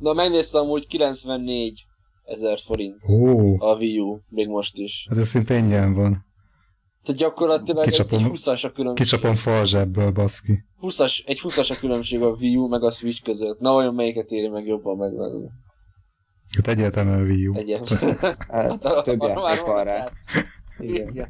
Na megnéztem amúgy 94 ezer forint Ó, a Wii U, még most is. hát ez szinte ingyen van. Tehát gyakorlatilag egy, Kicsapom. egy 20-as a különbség. Kicsapom falzsebből, baszki. 20-as, egy 20-as a különbség a Wii U meg a Switch között. Na olyan melyiket éri meg jobban megvenni. Hát egyértelműen a Wii U. Egyet. Hát, a- több a- játék a- van rá. Igen. Igen.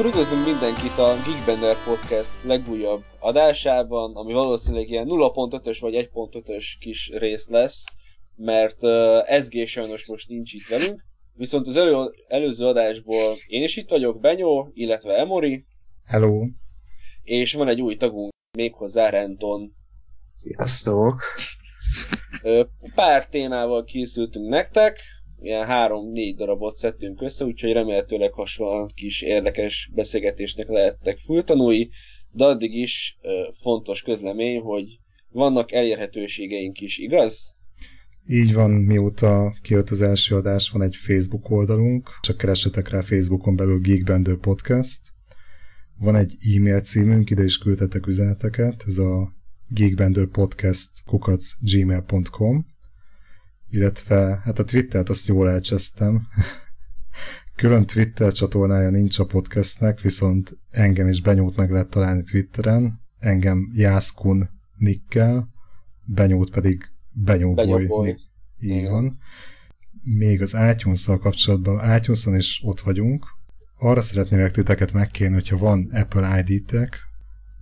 Akkor üdvözlünk mindenkit a Geekbender Podcast legújabb adásában, ami valószínűleg ilyen 0.5-ös vagy 1.5-ös kis rész lesz, mert uh, SG sajnos most nincs itt velünk, viszont az elő, előző adásból én is itt vagyok, Benyó, illetve Emori, Hello. és van egy új tagunk, méghozzá Renton. Sziasztok! Pár témával készültünk nektek, ilyen három-négy darabot szedtünk össze, úgyhogy remélhetőleg hasonlóan kis érdekes beszélgetésnek lehettek fültanúi, de addig is fontos közlemény, hogy vannak elérhetőségeink is, igaz? Így van, mióta kijött az első adás, van egy Facebook oldalunk, csak keressetek rá Facebookon belül Geekbender Podcast. Van egy e-mail címünk, ide is küldhetek üzeneteket, ez a geekbenderpodcast kukac gmail.com illetve hát a Twittert azt jól elcsesztem. Külön Twitter csatornája nincs a podcastnek, viszont engem is benyót meg lehet találni Twitteren, engem Jászkun Nikkel, benyót pedig Benyóboly. Nick. Így Igen. van. Még az itunes kapcsolatban, itunes is ott vagyunk. Arra szeretnélek titeket megkérni, hogyha van Apple ID-tek,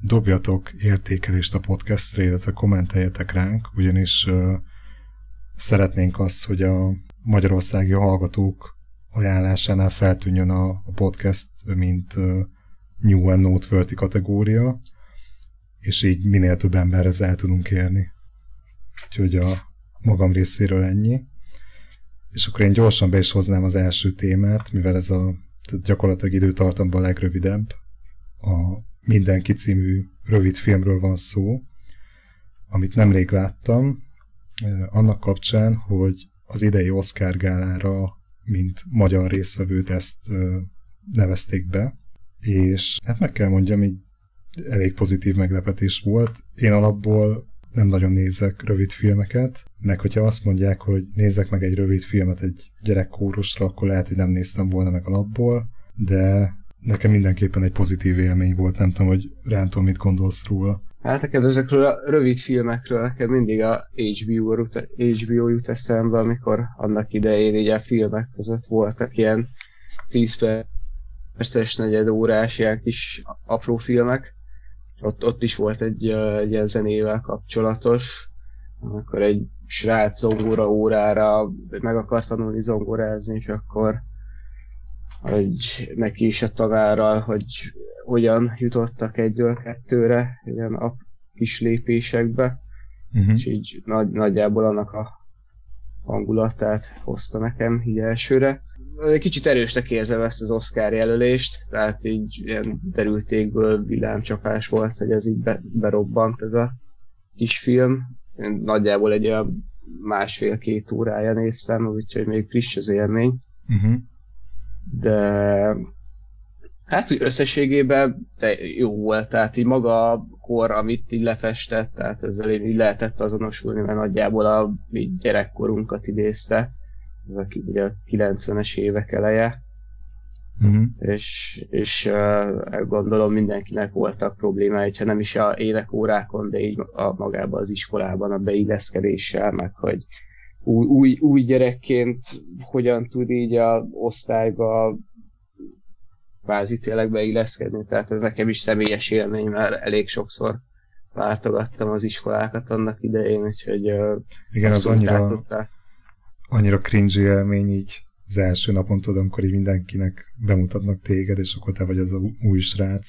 dobjatok értékelést a podcastre, illetve kommenteljetek ránk, ugyanis szeretnénk azt, hogy a magyarországi hallgatók ajánlásánál feltűnjön a, a podcast, mint uh, New and Noteworthy kategória, és így minél több emberhez el tudunk érni. Úgyhogy a magam részéről ennyi. És akkor én gyorsan be is hoznám az első témát, mivel ez a tehát gyakorlatilag időtartamban a legrövidebb. A Mindenki című rövid filmről van szó, amit nemrég láttam, annak kapcsán, hogy az idei Oscar gálára, mint magyar résztvevőt ezt nevezték be, és hát meg kell mondjam, így elég pozitív meglepetés volt. Én alapból nem nagyon nézek rövid filmeket, meg hogyha azt mondják, hogy nézzek meg egy rövid filmet egy gyerekkórusra, akkor lehet, hogy nem néztem volna meg alapból, de nekem mindenképpen egy pozitív élmény volt, nem tudom, hogy Ránton mit gondolsz róla. Hát nekem ezekről a rövid filmekről nekem mindig a HBO, rut- HBO jut eszembe, amikor annak idején így a filmek között voltak ilyen 10 perces, negyed órás ilyen kis apró filmek. Ott, ott is volt egy, egy ilyen zenével kapcsolatos, amikor egy srác zongora órára meg akar tanulni zongorázni, és akkor hogy neki is a tanárral, hogy hogyan jutottak egyről kettőre, ilyen a kis lépésekbe, Uh-huh. és így nagy, nagyjából annak a hangulatát hozta nekem így elsőre. Kicsit erősnek érzem ezt az Oscar jelölést, tehát így ilyen derültékből villámcsapás volt, hogy ez így be, berobbant ez a kis film. Én nagyjából egy olyan másfél-két órája néztem, úgyhogy még friss az élmény Uh-huh. de hát úgy összességében de jó volt, tehát így maga a kor, amit így lefestett, tehát ezzel így lehetett azonosulni, mert nagyjából a így gyerekkorunkat idézte, ez a, ugye a 90-es évek eleje, Uh-huh. és, és uh, gondolom mindenkinek voltak problémái, hogyha nem is a évek órákon, de így a, magában az iskolában a beilleszkedéssel, meg hogy új, új, új gyerekként hogyan tud így a osztályba kvázi tényleg beilleszkedni, tehát ez nekem is személyes élmény, mert elég sokszor váltogattam az iskolákat annak idején, úgyhogy Igen, az annyira, annyira cringy élmény így az első napon tudom, amikor így mindenkinek bemutatnak téged, és akkor te vagy az a új srác.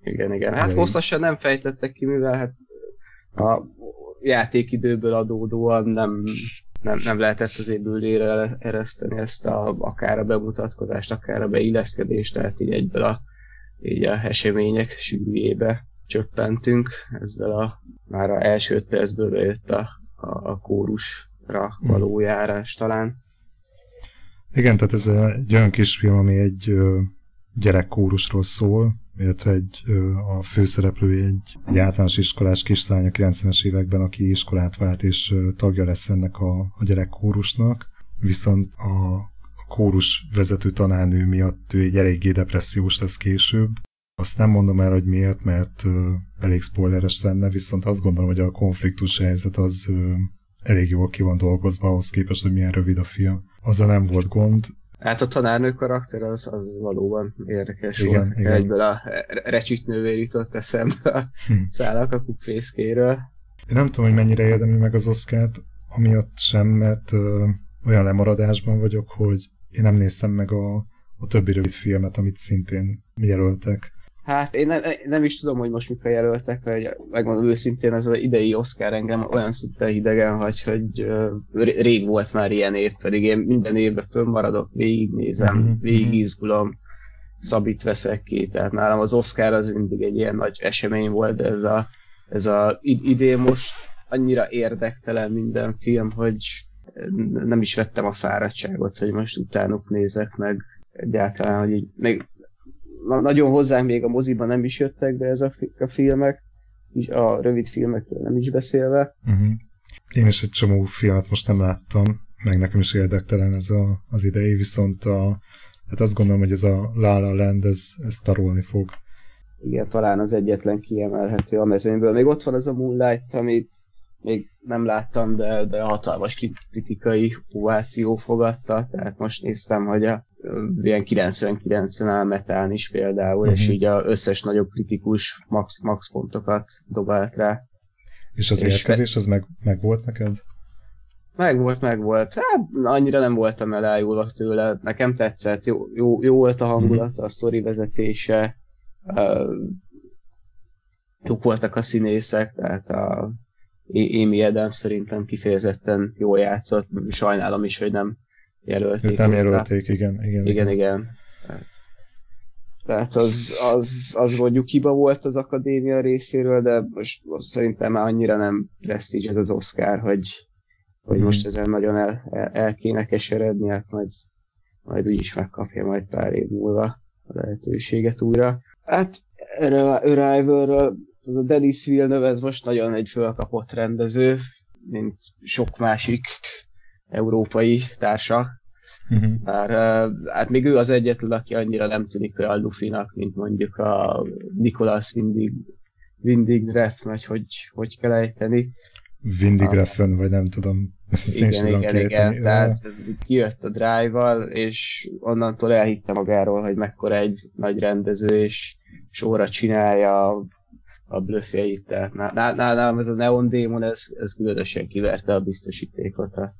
Igen, igen. Hát hosszasan nem fejtettek ki, mivel hát a játékidőből adódóan nem, nem, nem lehetett azért bőlére ereszteni ezt a, akár a bemutatkozást, akár a beilleszkedést, tehát így egyből a, így a események sűrűjébe csöppentünk. Ezzel a már a első öt percből bejött a, a, a kórusra való járás talán. Igen, tehát ez egy olyan kis film, ami egy gyerekkórusról szól, illetve egy, a főszereplő egy, egy általános iskolás kislány a 90-es években, aki iskolát vált és tagja lesz ennek a, a gyerekkórusnak, viszont a kórus vezető tanárnő miatt ő egy eléggé depressziós lesz később. Azt nem mondom el, hogy miért, mert elég spoileres lenne, viszont azt gondolom, hogy a konfliktus helyzet az elég jól ki van dolgozva ahhoz képest, hogy milyen rövid a film. Azzal nem volt gond. Hát a tanárnő karakter az, az valóban érdekes igen, volt. Igen. Egyből a recsit nővér jutott eszembe a hm. szállak a kukfészkéről. Én nem tudom, hogy mennyire érdemli meg az Oszkát, amiatt sem, mert ö, olyan lemaradásban vagyok, hogy én nem néztem meg a, a többi rövid filmet, amit szintén jelöltek. Hát én nem, nem is tudom, hogy most mikor jelöltek, mert megmondom őszintén, ez az idei Oscar engem olyan szinten hidegen hagy, hogy rég volt már ilyen év, pedig én minden évben fönnmaradok, végignézem, mm-hmm. végigizgulom, szabít veszek ki, tehát nálam az Oscar az mindig egy ilyen nagy esemény volt, de ez a, ez a idén most annyira érdektelen minden film, hogy nem is vettem a fáradtságot, hogy most utánuk nézek meg egyáltalán, hogy így, még nagyon hozzánk még a moziban nem is jöttek be ezek a filmek, a rövid filmekről nem is beszélve. Uh-huh. Én is egy csomó filmet most nem láttam, meg nekem is érdektelen ez a, az idei, viszont a, hát azt gondolom, hogy ez a La La Land, ez, ez tarolni fog. Igen, talán az egyetlen kiemelhető a mezőnyből. Még ott van az a Moonlight, amit még nem láttam, de, de hatalmas kritikai ováció fogadta, tehát most néztem, hogy a ilyen 99-en áll Metán is például, uh-huh. és mhm. így az összes nagyobb kritikus max, max fontokat dobált rá. És az és érkezés, az meg, meg volt neked? Meg volt, meg volt. Hát annyira nem voltam elájulva tőle. Nekem tetszett, jó, jó, jó volt a hangulat, uh-huh. a sztori vezetése, uh, jók voltak a színészek, tehát a Amy Adams szerintem kifejezetten jól játszott. Sajnálom is, hogy nem jelölték. nem jelölték, igen, igen. Igen, igen. Tehát az, az, az mondjuk hiba volt az akadémia részéről, de most szerintem már annyira nem presztízs ez az Oscar, hogy, hogy mm. most ezen nagyon el, el, el kéne keseredni, hát majd, majd úgyis megkapja majd pár év múlva a lehetőséget újra. Hát Arrival-ről az a Denis Villeneuve ez most nagyon egy fölkapott rendező, mint sok másik európai társa. Uh-huh. Bár hát még ő az egyetlen, aki annyira nem tűnik olyan lufinak, mint mondjuk a Nicholas Windig, Windig Ref, vagy hogy, hogy kell ejteni. Windig a... Reffen, vagy nem tudom. Ezt igen, igen, igen, igen. Tehát kijött a Drive-val, és onnantól elhitte magáról, hogy mekkora egy nagy rendező, és sorra csinálja a blöffjeit, tehát nálam ez a Neon Demon, ez, ez különösen kiverte a biztosítékot. A...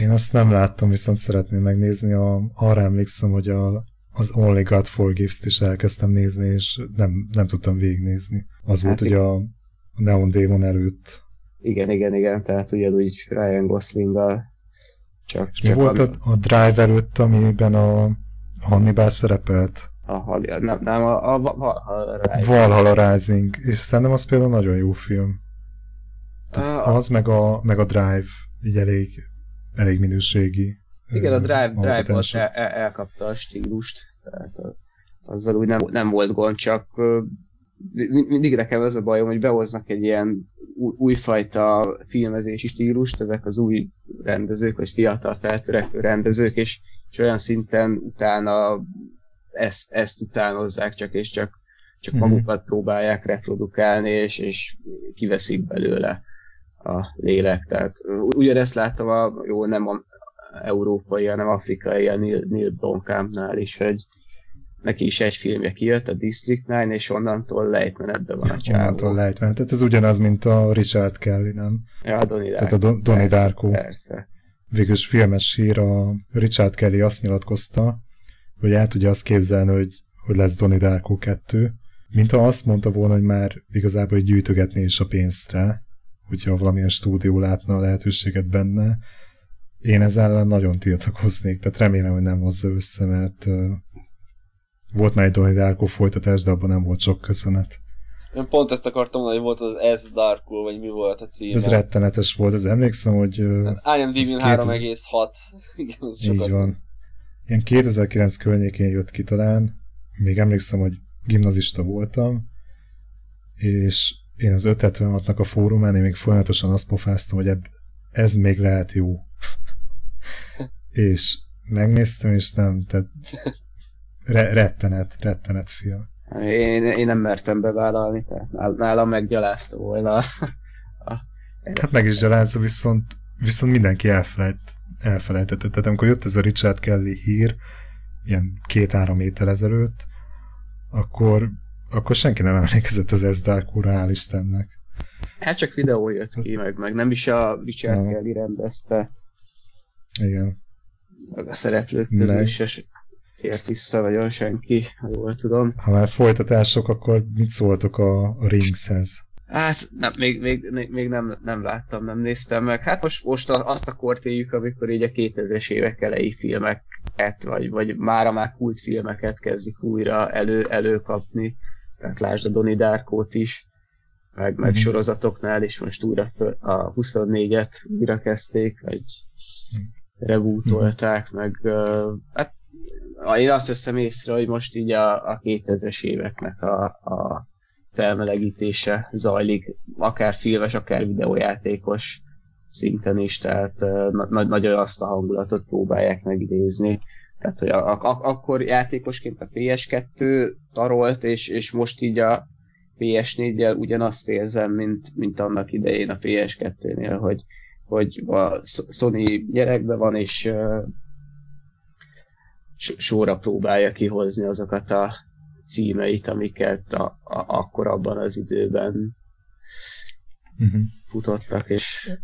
Én azt nem láttam, viszont szeretném megnézni. A, arra emlékszem, hogy a, az Only God Forgives-t is elkezdtem nézni, és nem, nem tudtam végignézni. Az hát volt ugye a Neon Demon előtt. Igen, igen, igen, tehát ugyanúgy Ryan Gosling-gal csak, és csak mi volt a, a Drive előtt, amiben a Hannibal szerepelt? A, nem, nem a, a, a Rising. Valhalla Rising, és szerintem az például nagyon jó film. Tehát uh, az meg a, meg a Drive így elég, elég minőségi. Igen, a Drive, Drive el, el, elkapta a stílust, tehát a, azzal úgy nem, nem volt gond, csak mindig nekem az a bajom, hogy behoznak egy ilyen újfajta filmezési stílust, ezek az új rendezők, vagy fiatal feltörekvő rendezők, és és olyan szinten utána ezt, ezt utánozzák csak, és csak, csak mm-hmm. magukat próbálják reprodukálni, és, és kiveszik belőle a lélek. Tehát ugyanezt láttam a, jó, nem a európai, hanem afrikai, a Neil, Neil Blomkampnál is, hogy neki is egy filmje kijött, a District 9, és onnantól lejtmenetben van a csávó. Onnantól lejtmenet. Tehát ez ugyanaz, mint a Richard Kelly, nem? Ja, a Donnie Tehát a Don- Donnie persze, Darko. Persze. Végülis filmes hír, a Richard Kelly azt nyilatkozta, hogy el tudja azt képzelni, hogy, hogy lesz Donnie Darko 2, mint ha azt mondta volna, hogy már igazából hogy gyűjtögetné is a pénzt rá, hogyha valamilyen stúdió látna a lehetőséget benne. Én ezzel ellen nagyon tiltakoznék, tehát remélem, hogy nem hozza össze, mert uh, volt már egy Donnie Darko folytatás, de abban nem volt sok köszönet. Én pont ezt akartam mondani, hogy volt az S Darkul, vagy mi volt a címe. Ez rettenetes volt, ez emlékszem, hogy... Uh, IMDb-n 3,6. Igen, az sokat. Így van. Ilyen 2009 környékén jött ki talán, még emlékszem, hogy gimnazista voltam, és én az 576-nak a fórumán én még folyamatosan azt pofáztam, hogy ebb, ez még lehet jó. és megnéztem, és nem, tehát re- rettenet, rettenet film. Én, én nem mertem bevállalni, tehát nálam meggyalázta volna. hát meg is gyalázza, viszont, viszont mindenki elfelejt, elfelejtette. Tehát amikor jött ez a Richard Kelly hír, ilyen két-három héttel ezelőtt, akkor, akkor senki nem emlékezett az Ezdákóra, hál' Istennek. Hát csak videó jött ki, meg, meg nem is a Richard no. Kelly rendezte. Igen. Meg a szereplők közül meg... se tért vissza nagyon senki, ha jól tudom. Ha már folytatások, akkor mit szóltok a, a Ringshez? Hát nem, még, még, még nem, nem láttam, nem néztem meg. Hát most, most azt a kort éljük, amikor így a 2000-es évek elejé filmeket, vagy, vagy mára már kultfilmeket kezdik újra elő, előkapni. Tehát lásd a Donnie Darkot is, meg, meg mm-hmm. sorozatoknál is most újra föl, a 24-et újra kezdték, vagy rebootolták, mm-hmm. meg hát én azt veszem észre, hogy most így a, a 2000-es éveknek a, a felmelegítése zajlik, akár filmes, akár videójátékos szinten is, tehát na- nagyon azt a hangulatot próbálják megidézni. Tehát, hogy a, a, akkor játékosként a PS2 tarolt, és, és most így a PS4-jel ugyanazt érzem, mint, mint annak idején a PS2-nél, hogy, hogy a Sony gyerekben van, és uh, sorra próbálja kihozni azokat a címeit, amiket a, a, akkor abban az időben uh-huh. futottak, és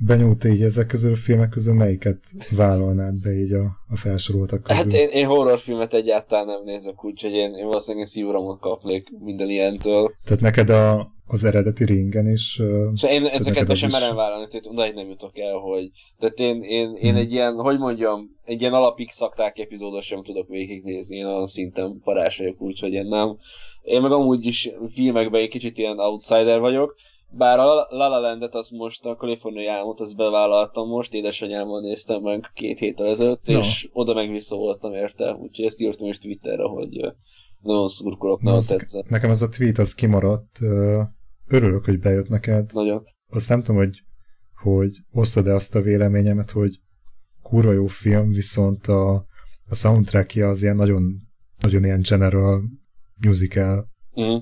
Benyújt így ezek közül a filmek közül melyiket vállalnád be így a, a felsoroltak közül? Hát én, én horrorfilmet egyáltalán nem nézek, úgyhogy én, én valószínűleg szívromat kapnék minden ilyentől. Tehát neked a, az eredeti ringen is... És én ezeket be sem merem vállalni, tehát odáig nem jutok el, hogy... Tehát én, én, én hmm. egy ilyen, hogy mondjam, egy ilyen alapik szakták epizódot sem tudok végignézni, én olyan szinten parás vagyok, úgyhogy én nem. Én meg amúgy is filmekben egy kicsit ilyen outsider vagyok, bár a La La Landet azt most a kaliforniai álmot azt bevállaltam most, édesanyámmal néztem meg két héttel ezelőtt, no. és oda meg vissza voltam érte, úgyhogy ezt írtam is Twitterre, hogy nagyon szurkolok, nagyon tetszett. Nekem ez a tweet az kimaradt, örülök, hogy bejött neked. Nagyon. Azt nem tudom, hogy, hogy osztod-e azt a véleményemet, hogy kurva jó film, viszont a, a soundtrackja az ilyen nagyon, nagyon ilyen general musical. Mm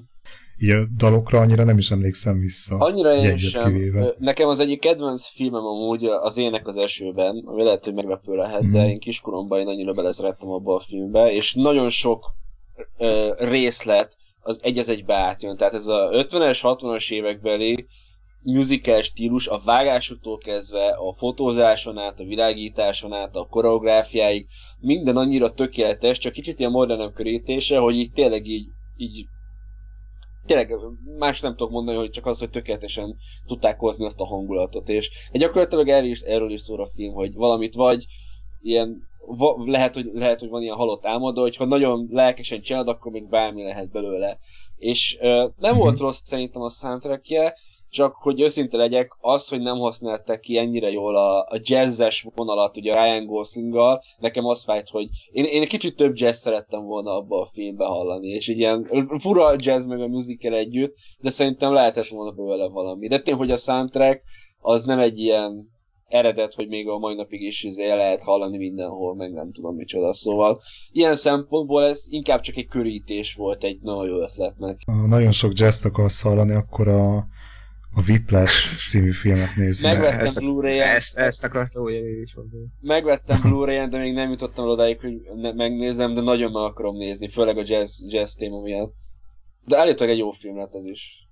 így a dalokra annyira nem is emlékszem vissza. Annyira én sem. Kivéve. Nekem az egyik kedvenc filmem amúgy az Ének az esőben, ami lehet, hogy meglepő lehet, mm. de mhm. én kiskoromban én annyira beleszerettem abba a filmbe, és nagyon sok ö, részlet az egy az egybe átjön. Tehát ez a 50-es, 60-as évekbeli musical stílus a vágásoktól kezdve, a fotózáson át, a világításon át, a koreográfiáig, minden annyira tökéletes, csak kicsit ilyen modernebb körítése, hogy így tényleg így, így tényleg más nem tudok mondani, hogy csak az, hogy tökéletesen tudták hozni azt a hangulatot, és egy gyakorlatilag erről is, erről is szól a film, hogy valamit vagy ilyen va, lehet, hogy, lehet, hogy van ilyen halott álmodó, hogyha nagyon lelkesen csinálod, akkor még bármi lehet belőle. És uh, nem mm-hmm. volt rossz szerintem a soundtrackje, csak hogy őszinte legyek, az, hogy nem használták ki ennyire jól a, a jazzes vonalat, ugye Ryan Goslinggal, nekem az fájt, hogy én, én egy kicsit több jazz szerettem volna abba a filmbe hallani, és egy ilyen fura jazz meg a musical együtt, de szerintem lehetett volna belőle valami. De tényleg, hogy a soundtrack az nem egy ilyen eredet, hogy még a mai napig is izé lehet hallani mindenhol, meg nem tudom micsoda. Szóval ilyen szempontból ez inkább csak egy körítés volt egy nagyon jó ötletnek. Ha nagyon sok jazz akarsz hallani, akkor a, a Whiplash című filmet nézzük. Megvettem Ezt- Blu-ray-en, Ezt, ezt akartam én is mondani. megvettem Blu-ray-en, de még nem jutottam odáig, hogy ne, megnézem, de nagyon meg akarom nézni, főleg a jazz, jazz téma miatt. De állítólag egy jó film lett ez is.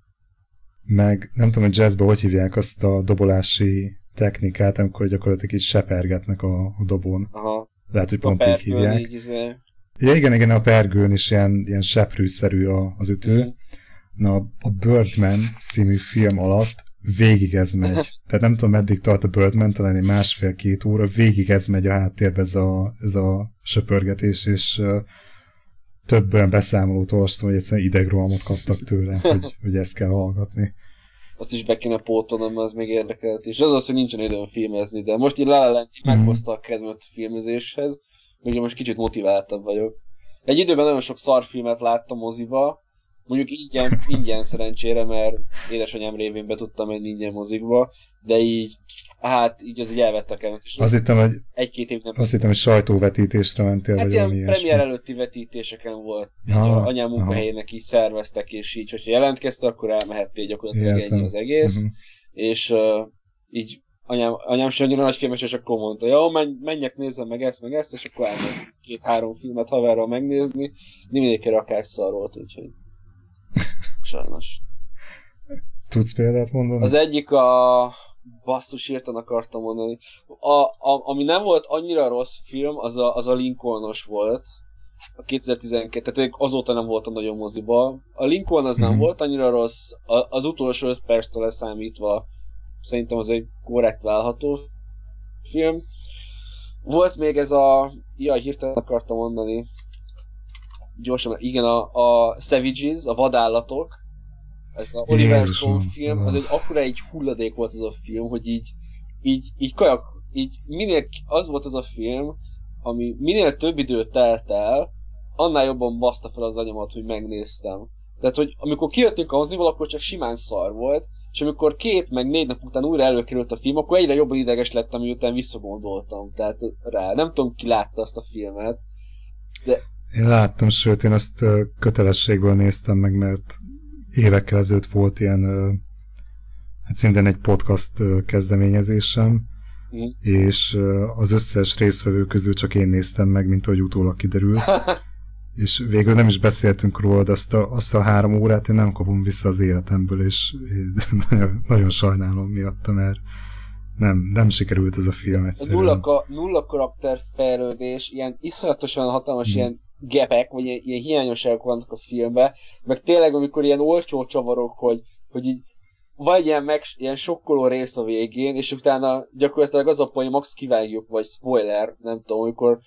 Meg nem tudom, hogy jazzbe hogy hívják azt a dobolási technikát, amikor gyakorlatilag így sepergetnek a, a dobon. Aha. Lehet, hogy A pont így perkön hívják. így, izé. Ja, igen, igen, a pergőn is ilyen, ilyen seprűszerű a, az ütő. Mhm. Na, a Birdman című film alatt végig ez megy. Tehát nem tudom, meddig tart a Birdman, talán egy másfél-két óra, végig ez megy a háttérbe ez a, ez a söpörgetés, és uh, több olyan beszámolót olvastam, hogy egyszerűen idegrohamot kaptak tőle, hogy, hogy ezt kell hallgatni. Azt is be kéne pótolnom, mert az még érdekelt is. Az az, hogy nincsen időm filmezni, de most így La La Land meghozta a kedvemet a filmezéshez, úgyhogy most kicsit motiváltabb vagyok. Egy időben nagyon sok szarfilmet láttam moziba, mondjuk ingyen, ingyen szerencsére, mert édesanyám révén be tudtam menni ingyen mozikba, de így, hát így az így elvette a kedvemet, és Azt hittem, hogy, egy-két év nem azt hittem, hogy sajtóvetítésre mentél, Hát vagy ilyen premier ilyesmi. előtti vetítéseken volt. Ja, a anyám aha. munkahelyének így szerveztek, és így, hogyha jelentkezte, akkor elmehettél gyakorlatilag Értem. ennyi az egész. Mhm. És uh, így anyám, anyám sem annyira nagy filmes, és akkor mondta, jó, menj, menjek, nézzem meg ezt, meg ezt, és akkor elmegy két-három filmet haverral megnézni. Mindegyik rakás szar volt, úgyhogy sajnos. Tudsz példát mondani? Az egyik a basszus írtan akartam mondani. A, a, ami nem volt annyira rossz film, az a, az a Lincolnos volt. A 2012, tehát azóta nem voltam nagyon moziba. A Lincoln az nem Mhm. volt annyira rossz, a, az utolsó 5 perctől leszámítva szerintem az egy korrekt válható film. Volt még ez a... Jaj, hirtelen akartam mondani. Gyorsan, igen, a, a Savages, a vadállatok. Ez a Oliver. Stone film, az egy akkora egy hulladék volt az a film, hogy így, így, így kajak, így minél, az volt az a film, ami minél több idő telt el, annál jobban baszta fel az anyamat, hogy megnéztem. Tehát, hogy amikor kijöttünk a moziból, akkor csak simán szar volt, és amikor két meg négy nap után újra előkerült a film, akkor egyre jobban ideges lettem, miután visszagondoltam. Tehát rá. Nem tudom, ki látta azt a filmet. Én láttam, sőt, én azt kötelességből néztem meg, mert évekkel ezelőtt volt ilyen, hát szintén egy podcast kezdeményezésem, Mhm. és az összes résztvevő közül csak én néztem meg, mint ahogy utólag kiderült, és végül nem is beszéltünk róla, de azt a, azt a három órát én nem kapom vissza az életemből, és nagyon, nagyon sajnálom miatta, mert nem, nem sikerült ez a film A egyszerűen. nulla, ka, nulla karakter fejlődés, ilyen iszonyatosan hatalmas Mhm. ilyen gepek, vagy ilyen, ilyen hiányosságok vannak a filmben, meg tényleg amikor ilyen olcsó csavarok, hogy, hogy így vagy ilyen, meg, ilyen sokkoló rész a végén, és utána gyakorlatilag az a poén, max kivágjuk, vagy spoiler, nem tudom, amikor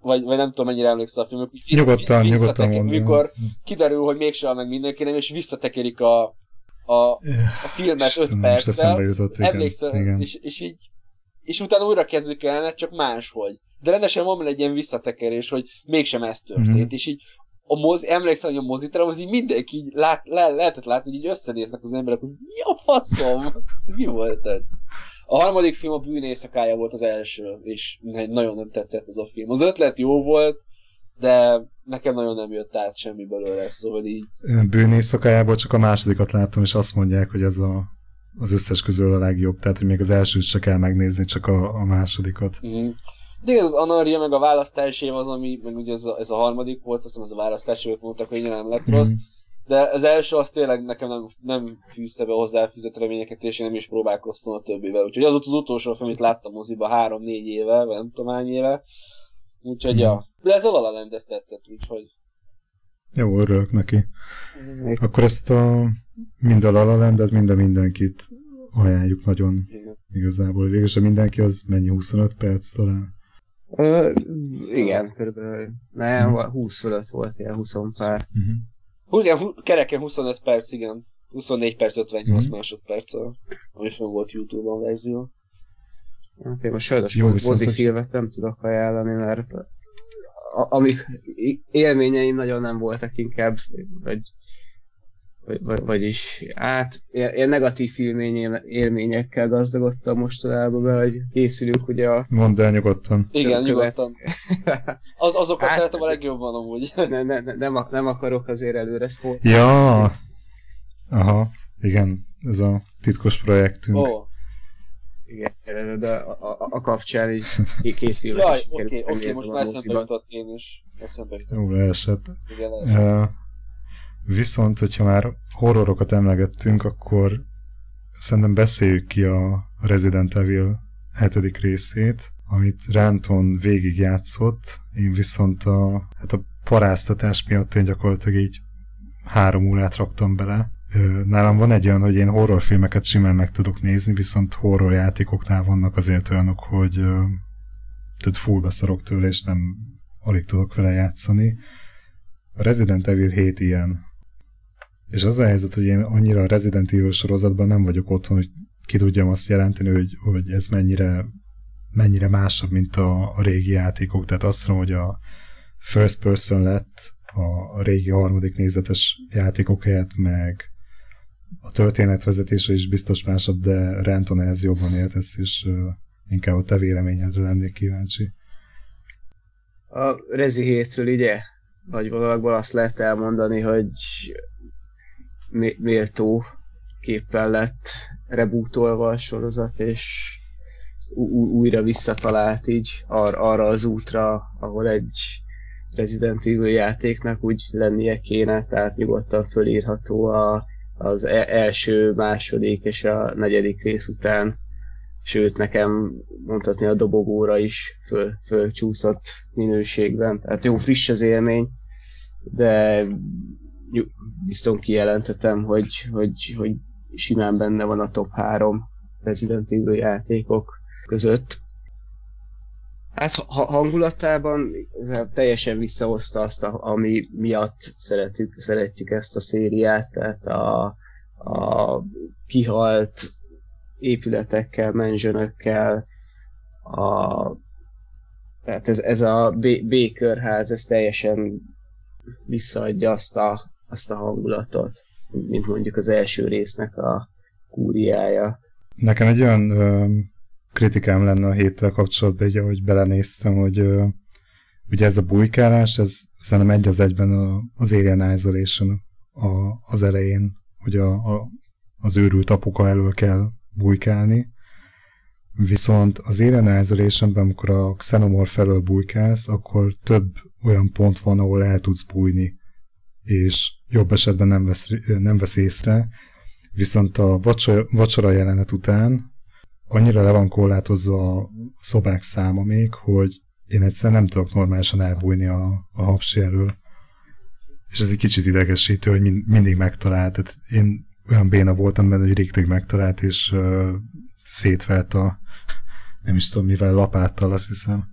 vagy, vagy nem tudom, mennyire emlékszel a filmük. Nyugodtan, nyugodtan. Mikor kiderül, hogy mégsem meg mindenki, nem, és visszatekerik a, a, a filmet 5 Istenem, most eszembe perccel, jutott, igen. emlékszel, igen. és, és így és utána újra kezdjük el, csak máshogy. De rendesen van egy ilyen visszatekerés, hogy mégsem ez történt, Mhm. és így a mozi, emlékszel, hogy a mozitra, az így mindenki így lát, le, lehetett látni, hogy így összenéznek az emberek, hogy mi a faszom? Mi volt ez? A harmadik film a bűn éjszakája volt az első, és nagyon nem tetszett ez a film. Az ötlet jó volt, de nekem nagyon nem jött át semmi belőle, szóval így bűn éjszakájából csak a másodikat láttam, és azt mondják, hogy ez a, az összes közül a legjobb, tehát hogy még az elsőt se kell megnézni, csak a, a másodikat. Uh-huh. De az Anaria, meg a választási év az, ami, meg ugye ez a, ez a harmadik volt, azt hiszem ez a választási év mondtak, hogy nem lett rossz. Mhm. De az első az tényleg nekem nem, nem fűzte be hozzáfűzött reményeket, és én nem is próbálkoztam a többivel. Úgyhogy az volt az utolsó film, amit láttam moziba három-négy éve, vagy nem tudom hány éve. Úgyhogy Mhm. ja. De ez a La La Land, ez tetszett, úgyhogy... Jó, örülök neki. Akkor ezt a mind a La La Landet, mind a mindenkit ajánljuk nagyon Igen. igazából. Végülis a mindenki az mennyi, 25 perc talán? Ö, igen, körülbelül. Nem, Mhm. 20 fölött volt, ilyen 20 pár. Uh-huh. Hú, igen, kereken 25 perc, igen. 24 perc, 58 Mhm. másodperc, ami fönn volt Youtube-on verzió. Én most sajnos Jó, mozi viszont, hogy- filmet nem tudok ajánlani, mert a, amik élményeim nagyon nem voltak inkább, vagy vagy, vagyis hát ilyen negatív filmény élményekkel gazdagodtam mostanában be, hogy készülünk ugye a... Mondd el nyugodtan. Igen, követ. nyugodtan. Az, azokat hát, szeretem a legjobban amúgy. Ne, ne, ne, nem, nem akarok azért előre szport. Ja, aha, igen, ez a titkos projektünk. Oh. Igen, de a, a, a kapcsán így két filmet Jaj, oké, oké, okay, okay, most már eszembe jutott én is. Eszembe jutott. Jó, leesett. Igen, leesett. Uh, Viszont, hogyha már horrorokat emlegettünk, akkor szerintem beszéljük ki a Resident Evil hetedik részét, amit Renton végig játszott, én viszont a, hát a paráztatás miatt én gyakorlatilag így három órát raktam bele. Nálam van egy olyan, hogy én horrorfilmeket simán meg tudok nézni, viszont horror játékoknál vannak azért olyanok, hogy tehát full beszarok tőle, és nem alig tudok vele játszani. A Resident Evil 7 ilyen. És az a helyzet, hogy én annyira a Resident Evil sorozatban nem vagyok otthon, hogy ki tudjam azt jelenteni, hogy, hogy ez mennyire, mennyire másabb, mint a, a régi játékok. Tehát azt mondom, hogy a first person lett a, a régi harmadik nézetes játékok helyett, meg a történetvezetése is biztos másabb, de Renton ehhez jobban értesz, és uh, inkább a te véleményedre lennék kíváncsi. A Rezi hétről ugye, vagy valahol azt lehet elmondani, hogy méltó képpel lett rebootolva a sorozat, és újra visszatalált így ar- arra az útra, ahol egy Resident Evil játéknak úgy lennie kéne, tehát nyugodtan fölírható a, az e- első, második és a negyedik rész után, sőt nekem mondhatni a dobogóra is föl, fölcsúszott minőségben, tehát jó friss az élmény, de viszont kijelentetem, hogy, hogy, hogy simán benne van a top 3 Resident Evil játékok között. Hát ha hangulatában teljesen visszahozta azt, ami miatt szeretjük, szeretjük ezt a szériát, tehát a, a kihalt épületekkel, menzsönökkel, a, tehát ez, ez a Baker-ház, ez teljesen visszaadja azt a azt a hangulatot, mint mondjuk az első résznek a kúriája. Nekem egy olyan ö, kritikám lenne a héttel kapcsolatban, ugye, hogy belenéztem, hogy ö, ugye ez a bujkálás, ez szerintem egy az egyben a, az Alien Isolation a, az elején, hogy a, a, az őrült apuka elől kell bujkálni, Viszont az Alien Isolation-ben, amikor a Xenomorph felől bujkálsz, akkor több olyan pont van, ahol el tudsz bújni és jobb esetben nem vesz, nem vesz észre, viszont a vacsora, vacsora jelenet után annyira le van korlátozva a szobák száma még, hogy én egyszerűen nem tudok normálisan elbújni a, a hapsi. És ez egy kicsit idegesítő, hogy mind, mindig megtalált. Tehát én olyan béna voltam benne, hogy régtig megtalált, és uh, szétvert a nem is tudom mivel, lapáttal, azt hiszem.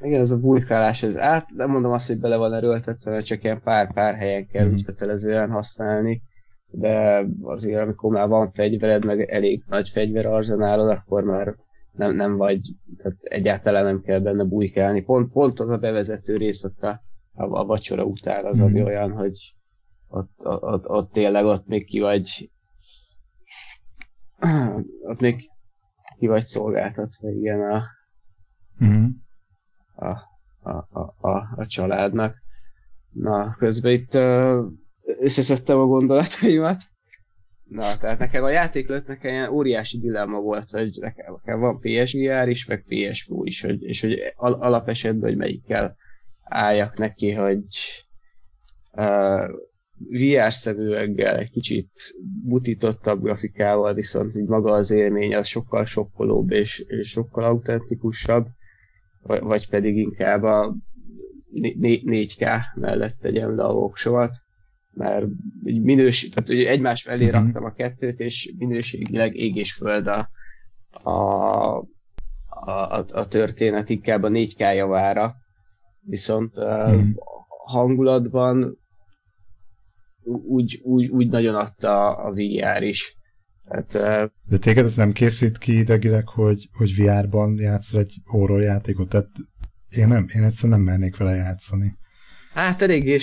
Igen, ez a bujkálás, ez át, nem mondom azt, hogy bele van erőltetve, mert csak ilyen pár-pár helyen kell mm. úgy kötelezően használni, de azért, amikor már van fegyvered, meg elég nagy fegyverarzenálod, akkor már nem, nem vagy, tehát egyáltalán nem kell benne bujkálni. Pont, pont az a bevezető rész ott a, a, a vacsora után az, ami mm. olyan, hogy ott, ott, ott, ott tényleg ott még ki vagy ott még ki vagy szolgáltatva, igen, a, mm a, a, a, a, a családnak. Na, közben itt uh, összeszedtem a gondolataimat. Na, tehát nekem a játék előtt nekem ilyen óriási dilemma volt, hogy nekem, nekem van PSVR is, meg ps is, hogy, és hogy al- alapesetben, hogy melyikkel álljak neki, hogy uh, VR szemüveggel, egy kicsit butítottabb grafikával, viszont így maga az élmény az sokkal sokkolóbb és, és sokkal autentikusabb vagy pedig inkább a 4K mellett tegyem le a voksovat, mert minőség, tehát ugye egymás felé uh-huh. raktam a kettőt, és minőségileg ég és föld a, a, a, a történet inkább a 4K javára, viszont uh-huh. hangulatban úgy, úgy, úgy nagyon adta a VR is. Tehát, De téged ez nem készít ki idegileg, hogy, hogy VR-ban játszol egy horror játékot? Tehát én nem, én egyszerűen nem mernék vele játszani. Hát eléggé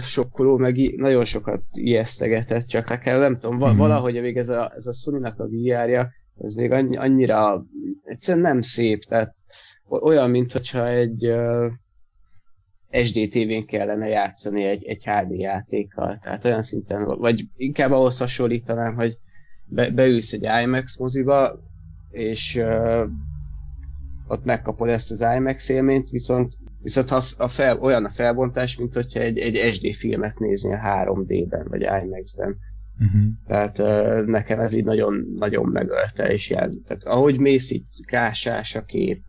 sokkoló, meg nagyon sokat ijesztegetett, csak nekem nem tudom, mm-hmm. valahogy még ez a, ez a sony a VR-ja, ez még annyira egyszerűen nem szép, tehát olyan, mint hogyha egy uh, SDTV-n kellene játszani egy, egy HD játékkal, tehát olyan szinten, vagy inkább ahhoz hasonlítanám, hogy be, beülsz egy IMAX moziba, és uh, ott megkapod ezt az IMAX élményt, viszont, viszont ha a fel, olyan a felbontás, mint hogyha egy, egy SD filmet néznél 3D-ben, vagy IMAX-ben. Uh-huh. Tehát uh, nekem ez így nagyon, nagyon megölte, és jel, tehát ahogy mész itt kásás a kép,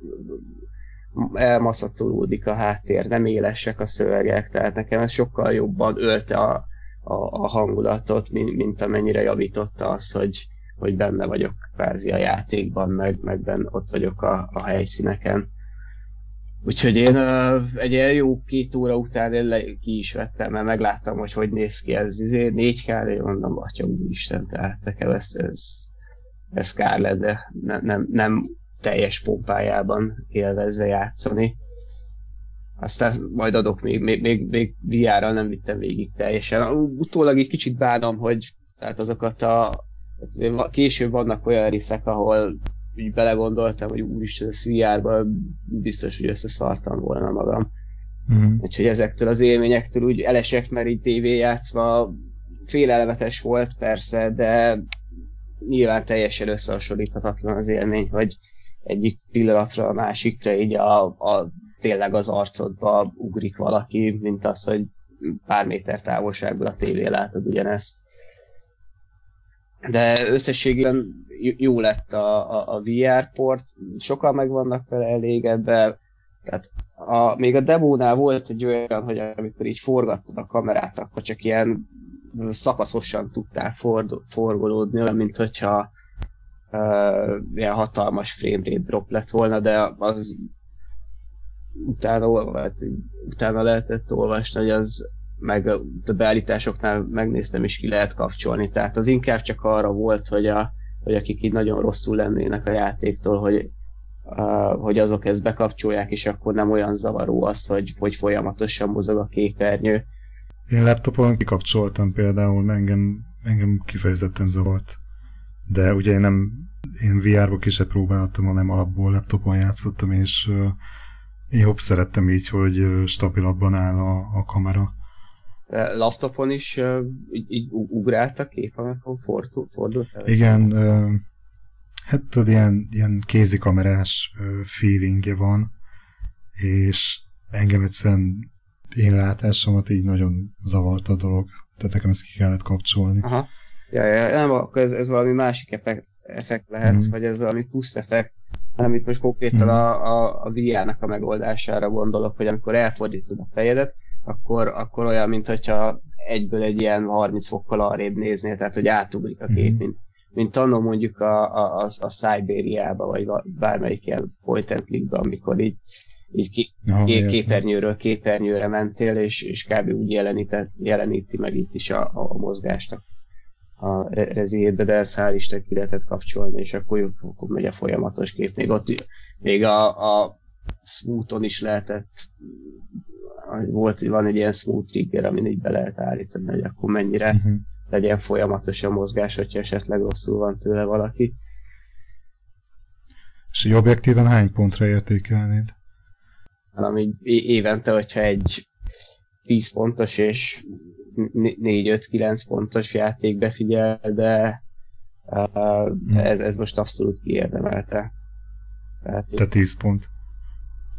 elmaszatolódik a háttér, nem élesek a szövegek, tehát nekem ez sokkal jobban ölte a, a, a hangulatot, mint, mint amennyire javította az, hogy, hogy benne vagyok kvázi a játékban, meg, meg benne ott vagyok a, a helyszíneken. Úgyhogy én uh, egy ilyen jó két óra után én ki is vettem, mert megláttam, hogy hogy néz ki ez. Izé, 4 k én mondom, atya úristen, tehát nekem ez, ez, ez kár lenne, ne, nem, nem teljes pompájában élvezve játszani. Aztán majd adok még, még, még, még VR-ral nem vittem végig teljesen. Utólag egy kicsit bánom, hogy tehát azokat a később vannak olyan részek, ahol úgy belegondoltam, hogy úristen, a vr biztos, hogy összeszartam volna magam. Mm. Úgyhogy ezektől az élményektől úgy elesek, mert így tévé játszva félelmetes volt persze, de nyilván teljesen összehasonlíthatatlan az élmény, hogy egyik pillanatra a másikra így a, a tényleg az arcodba ugrik valaki, mint az, hogy pár méter távolságból a tévé látod ugyanezt. De összességében jó lett a, a, a VR port, sokan meg vannak vele elégedve, tehát a, még a demónál volt egy olyan, hogy amikor így forgattad a kamerát, akkor csak ilyen szakaszosan tudtál ford, forgolódni, olyan, mint hogyha uh, ilyen hatalmas frame rate drop lett volna, de az utána, hát, utána lehetett olvasni, hogy az meg a beállításoknál megnéztem is ki lehet kapcsolni, tehát az inkább csak arra volt, hogy, a, hogy akik így nagyon rosszul lennének a játéktól, hogy, uh, hogy azok ezt bekapcsolják, és akkor nem olyan zavaró az, hogy, hogy folyamatosan mozog a képernyő. Én laptopon kikapcsoltam például, engem, engem kifejezetten zavart. De ugye én nem, én VR-ba ki se próbáltam, hanem alapból laptopon játszottam, és én jobb szerettem így, hogy stabilabban áll a, a kamera laptopon is így, így ugrált a kép, amikor fordult, fordult el? Igen, hát tudod, ilyen, ilyen kézikamerás feelingje van, és engem egyszerűen én látásomat így nagyon zavart a dolog. Tehát nekem ezt ki kellett kapcsolni. Aha. Ja, ja, nem, akkor ez, ez valami másik effekt, effekt lehet, mm. vagy ez valami plusz effekt, hanem itt most konkrétan mm. a, a, a VR-nak a megoldására gondolok, hogy amikor elfordítod a fejedet, akkor, akkor olyan, mint hogyha egyből egy ilyen 30 fokkal arrébb néznél, tehát hogy átugrik a kép, mm-hmm. mint, mint annó mondjuk a, a, a, a Szibériába, vagy bármelyik ilyen point and click amikor így, így ki, no, ké, képernyőről képernyőre mentél, és, és kb. úgy jeleníti meg itt is a, a mozgást a reziétbe, de ezt hál' Isten ki lehetett kapcsolni, és akkor, akkor megy a folyamatos kép. Még ott még a, a smoothon is lehetett volt, van egy ilyen smooth trigger, amin így be lehet állítani, hogy akkor mennyire uh-huh. legyen folyamatos a mozgás, hogyha esetleg rosszul van tőle valaki. És egy objektíven hány pontra értékelnéd? Valami évente, hogyha egy 10 pontos és 4-5-9 pontos játék befigyel, de uh, ez, ez most abszolút kiérdemelte. Tehát Te 10 pont.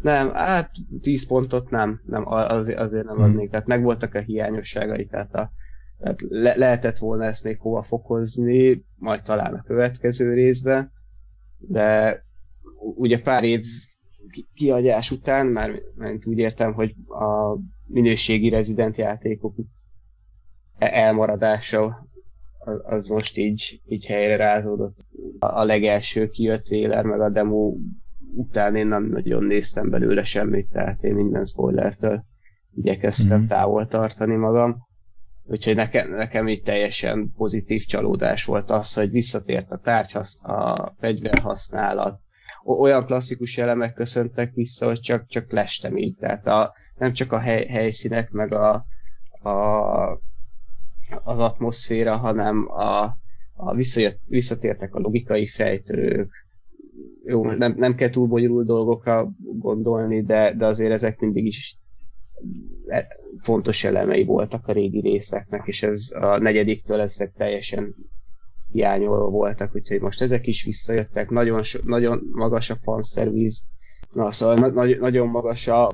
Nem, hát 10 pontot nem, nem azért, azért nem hmm. adnék. Tehát megvoltak a hiányosságai, tehát, a, tehát le, lehetett volna ezt még hova fokozni, majd talán a következő részben, de ugye pár év kiadás után, már, mert úgy értem, hogy a minőségi rezident játékok elmaradása az most így, így helyre rázódott. A legelső kijött trailer, meg a demo után én nem nagyon néztem belőle semmit, tehát én minden spoilertől igyekeztem mm-hmm. távol tartani magam. Úgyhogy nekem, nekem így teljesen pozitív csalódás volt az, hogy visszatért a tárgyhasz, a fegyverhasználat, olyan klasszikus elemek köszöntek vissza, hogy csak, csak lestem így. Tehát a, nem csak a hely, helyszínek, meg a, a, az atmoszféra, hanem a, a visszajött, visszatértek a logikai fejtörők, jó, nem, nem kell túl bonyolult dolgokra gondolni, de, de azért ezek mindig is e, fontos elemei voltak a régi részeknek, és ez a negyediktől ezek teljesen hiányolva voltak, úgyhogy most ezek is visszajöttek, nagyon, nagyon magas a fanszerviz, na szóval na, nagyon magas a,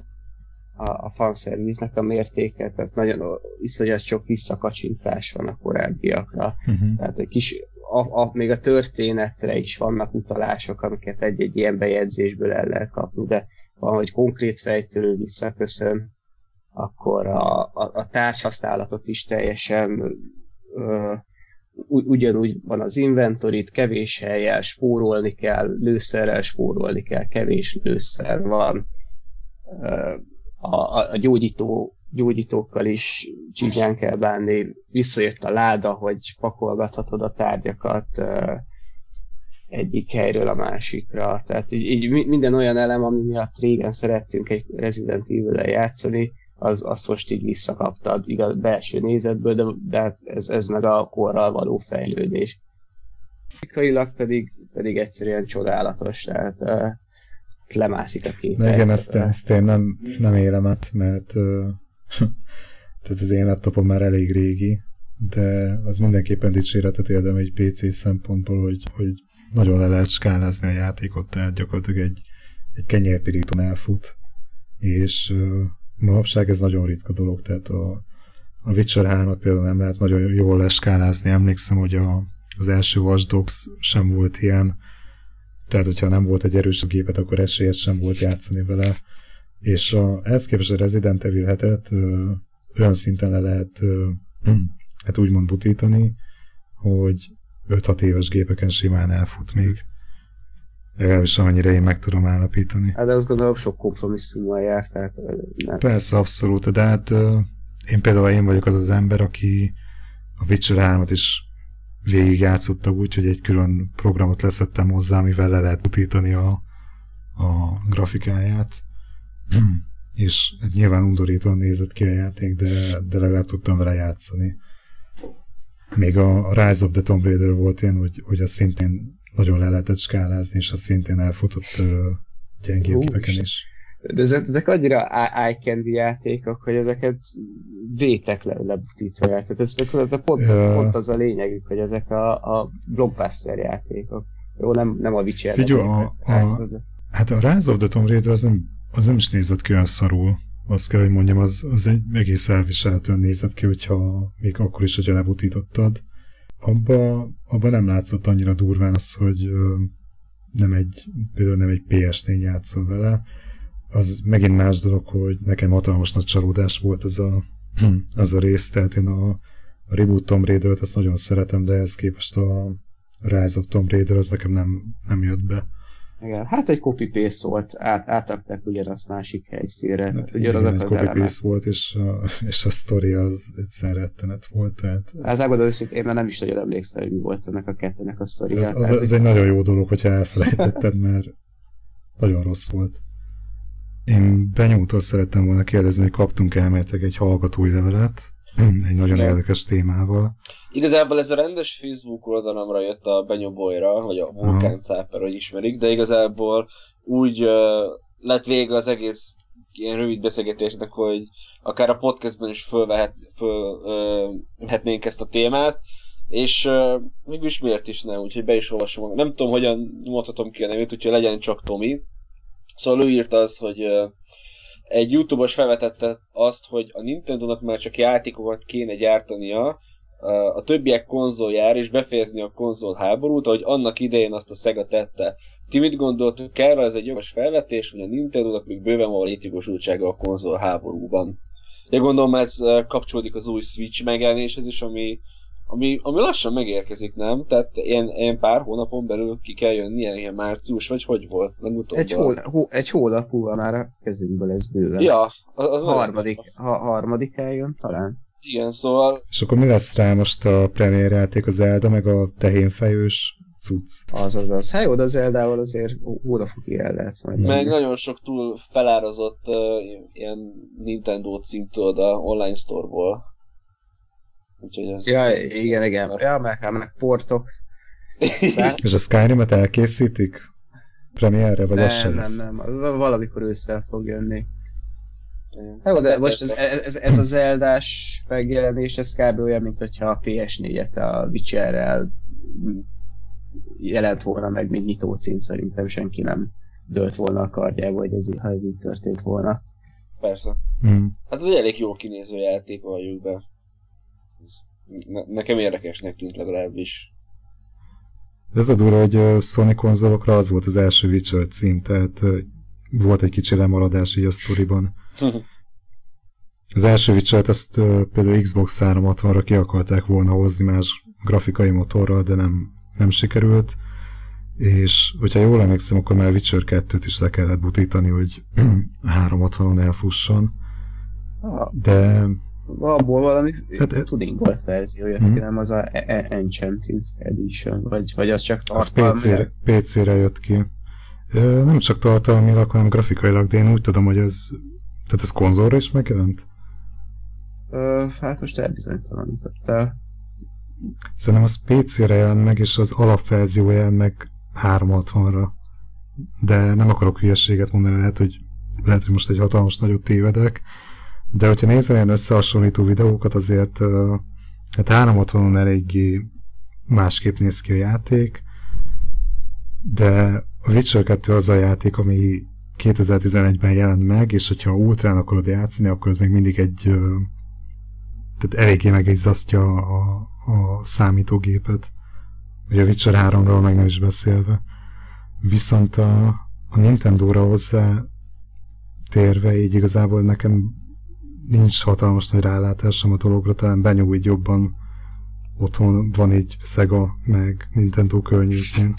a, a fanszerviznek a mértéke, tehát nagyon iszonyat sok visszakacsintás van a korábbiakra, uh-huh. tehát egy kis, a, a, még a történetre is vannak utalások, amiket egy-egy ilyen bejegyzésből el lehet kapni, de van, hogy konkrét fejtörő visszaköszön, akkor a, a, a társhasználatot is teljesen ö, ugyanúgy van az inventorit, kevés helyel spórolni kell, lőszerrel spórolni kell, kevés lőszer van. A, a, gyógyító, gyógyítókkal is csígyán kell bánni. Visszajött a láda, hogy pakolgathatod a tárgyakat egyik helyről a másikra. Tehát így, így minden olyan elem, ami miatt régen szerettünk egy Resident Evil-el játszani, az, az most így visszakaptad igaz, belső nézetből, de, de ez, ez meg a korral való fejlődés. Fizikailag pedig, pedig egyszerűen csodálatos, tehát lemászik a kép. Igen, ezt, ezt én nem, nem élem át, mert tehát az én laptopom már elég régi, de az mindenképpen dicséretet érdem egy PC szempontból, hogy, hogy nagyon le lehet skálázni a játékot, tehát gyakorlatilag egy, egy kenyérpirítón elfut, és uh, manapság ez nagyon ritka dolog, tehát a, a Witcher 3-at például nem lehet nagyon jól leskálázni. Emlékszem, hogy a, az első Watch Dogs sem volt ilyen, tehát hogyha nem volt egy erős gépet, akkor esélyed sem volt játszani vele. És a, ehhez képest a Resident Evil hetet ö, olyan szinten le lehet ö, hát úgymond butítani, hogy 5-6 éves gépeken simán elfut még. Legalábbis amennyire én meg tudom állapítani. Hát de azt gondolom sok kompromisszummal jár, tehát nem. Persze, abszolút, de hát én például én vagyok az az ember, aki a Witcher 3-at is végigjátszotta úgy, hogy egy külön programot leszettem hozzá, amivel le lehet utítani a, a grafikáját. és hát nyilván undorítóan nézett ki a játék, de, de legalább tudtam vele játszani. Még a Rise of the Tomb Raider volt ilyen, hogy, hogy az szintén nagyon le lehetett skálázni, és az szintén elfutott uh, gyengébb képeken is. De ezek, ezek annyira eye candy játékok, hogy ezeket vétek le, lebutítva Tehát ez pont, pont, uh, pont az a lényegük, hogy ezek a, a blockbuster játékok. Jó, nem, nem a Witcher. Figyelj, a, a, hát a Rise of the Tomb Raider az nem, az nem is nézett ki olyan szarul. Azt kell, hogy mondjam, az, az egy egész elviselhetően nézett ki, hogyha még akkor is, hogyha lebutítottad abba, abba nem látszott annyira durván az, hogy nem egy, például nem egy PS-nél játszol vele. Az megint más dolog, hogy nekem hatalmas nagy csalódás volt ez a, az a rész, tehát én a, a Reboot Tomb Raider-t azt nagyon szeretem, de ehhez képest a Rise of Tomb Raider az nekem nem, nem jött be. Igen, hát egy copy-paste volt, át, átadták ugyanazt másik helyszínre. Hát ugyanazok igen, az copy-paste volt, és a, és a sztori az egyszer rettenet volt. Tehát... Az megmondom őszintén, én már nem is nagyon emlékszem, hogy mi volt ennek a kettőnek a sztoria. Az, az, az egy nagyon jó dolog, hogyha elfelejtetted, mert nagyon rossz volt. Én Benyútól szerettem volna kérdezni, hogy kaptunk elméletek egy hallgatói levelet, egy nagyon Igen. érdekes témával. Igazából ez a rendes Facebook oldalamra jött a Benyoboyra, vagy a Vulkán Cáper, hogy ismerik, de igazából úgy uh, lett vége az egész ilyen rövid beszélgetésnek, hogy akár a podcastben is fölvehetnénk föl, ezt a témát, és uh, mégis miért is ne, úgyhogy be is olvasom. Nem tudom, hogyan mondhatom ki a nevét, úgyhogy legyen csak Tomi. Szóval ő írta az, hogy egy YouTube-os felvetette azt, hogy a Nintendo-nak már csak játékokat kéne gyártania, a többiek konzoljára, és befejezni a konzol háborút, ahogy annak idején azt a Sega tette. Ti mit gondoltok erre? Ez egy jogos felvetés, hogy a Nintendo-nak még bőven van létjogosultsága a konzol háborúban. De gondolom ez kapcsolódik az új Switch megjelenéshez is, ami, ami, ami lassan megérkezik, nem? Tehát ilyen, ilyen pár hónapon belül ki kell jönni, ilyen, ilyen március, vagy hogy volt? Nem tudom. Egy, hó, hó, egy hónap múlva már a kezünkbe lesz bőven. Ja, az, az harmadik, ha, harmadik eljön talán. Igen, szóval... És akkor mi lesz rá most a premier játék, az Zelda, meg a tehénfejős cucc. Az, az, az. Hát jó, de az Eldával azért hónapokig el lehet majd. Meg nagyon sok túl felárazott uh, ilyen Nintendo címtől a online store-ból. Úgyhogy ez... Ja, ez igen, igen. Ja, meg, hát meg portok. De, És a Skyrim-et elkészítik? Premierre, vagy az sem nem, nem, lesz? nem. Valamikor ősszel fog jönni. Jó, de most ez, ez, ez a Zeldás megjelenés, ez kb. olyan, mint hogyha a PS4-et a Witcherrel jelent volna meg, mint nyitó cím, szerintem senki nem dölt volna a kardjába, hogy ez, így- ha ez így történt volna. Persze. Hmm. Hát ez egy elég jó kinéző játék, valljuk be. Nekem érdekesnek tűnt legalábbis. Ez a durva, hogy Sony konzolokra az volt az első Witcher cím, tehát volt egy kicsi lemaradás így a sztoriban. Az első Witcher-t azt például Xbox 360-ra ki akarták volna hozni más grafikai motorral, de nem, nem sikerült. És hogyha jól emlékszem, akkor már Witcher 2-t is le kellett butítani, hogy 360-on elfusson. Ah, De abból valami Hát, eh, tuningolt verzió jött Mhm. ki, nem az a E- E- Enchanted Edition, vagy, vagy az csak az tartalmilag? PC-re, PC-re jött ki. Nem csak tartalmilag, hanem grafikailag, de én úgy tudom, hogy ez tehát ez konzolra is megjelent? Ö, hát most elbizonytalanítottál. Szerintem az PC-re jelent meg, és az alapverzió jelent meg 360-ra. De nem akarok hülyeséget mondani, lehet, hogy, lehet, hogy most egy hatalmas nagyot tévedek. De hogyha nézel ilyen összehasonlító videókat, azért hát 360-on eléggé másképp néz ki a játék, de a Witcher 2 az a játék, ami 2011-ben jelent meg, és hogyha ultrán akarod játszani, akkor az még mindig egy tehát eléggé megizzasztja a, a számítógépet. Ugye a Witcher 3-ról meg nem is beszélve. Viszont a, a Nintendo-ra hozzá térve, így igazából nekem nincs hatalmas nagy rálátásom a dologra, talán benyúl jobban otthon van így Sega, meg Nintendo környékén.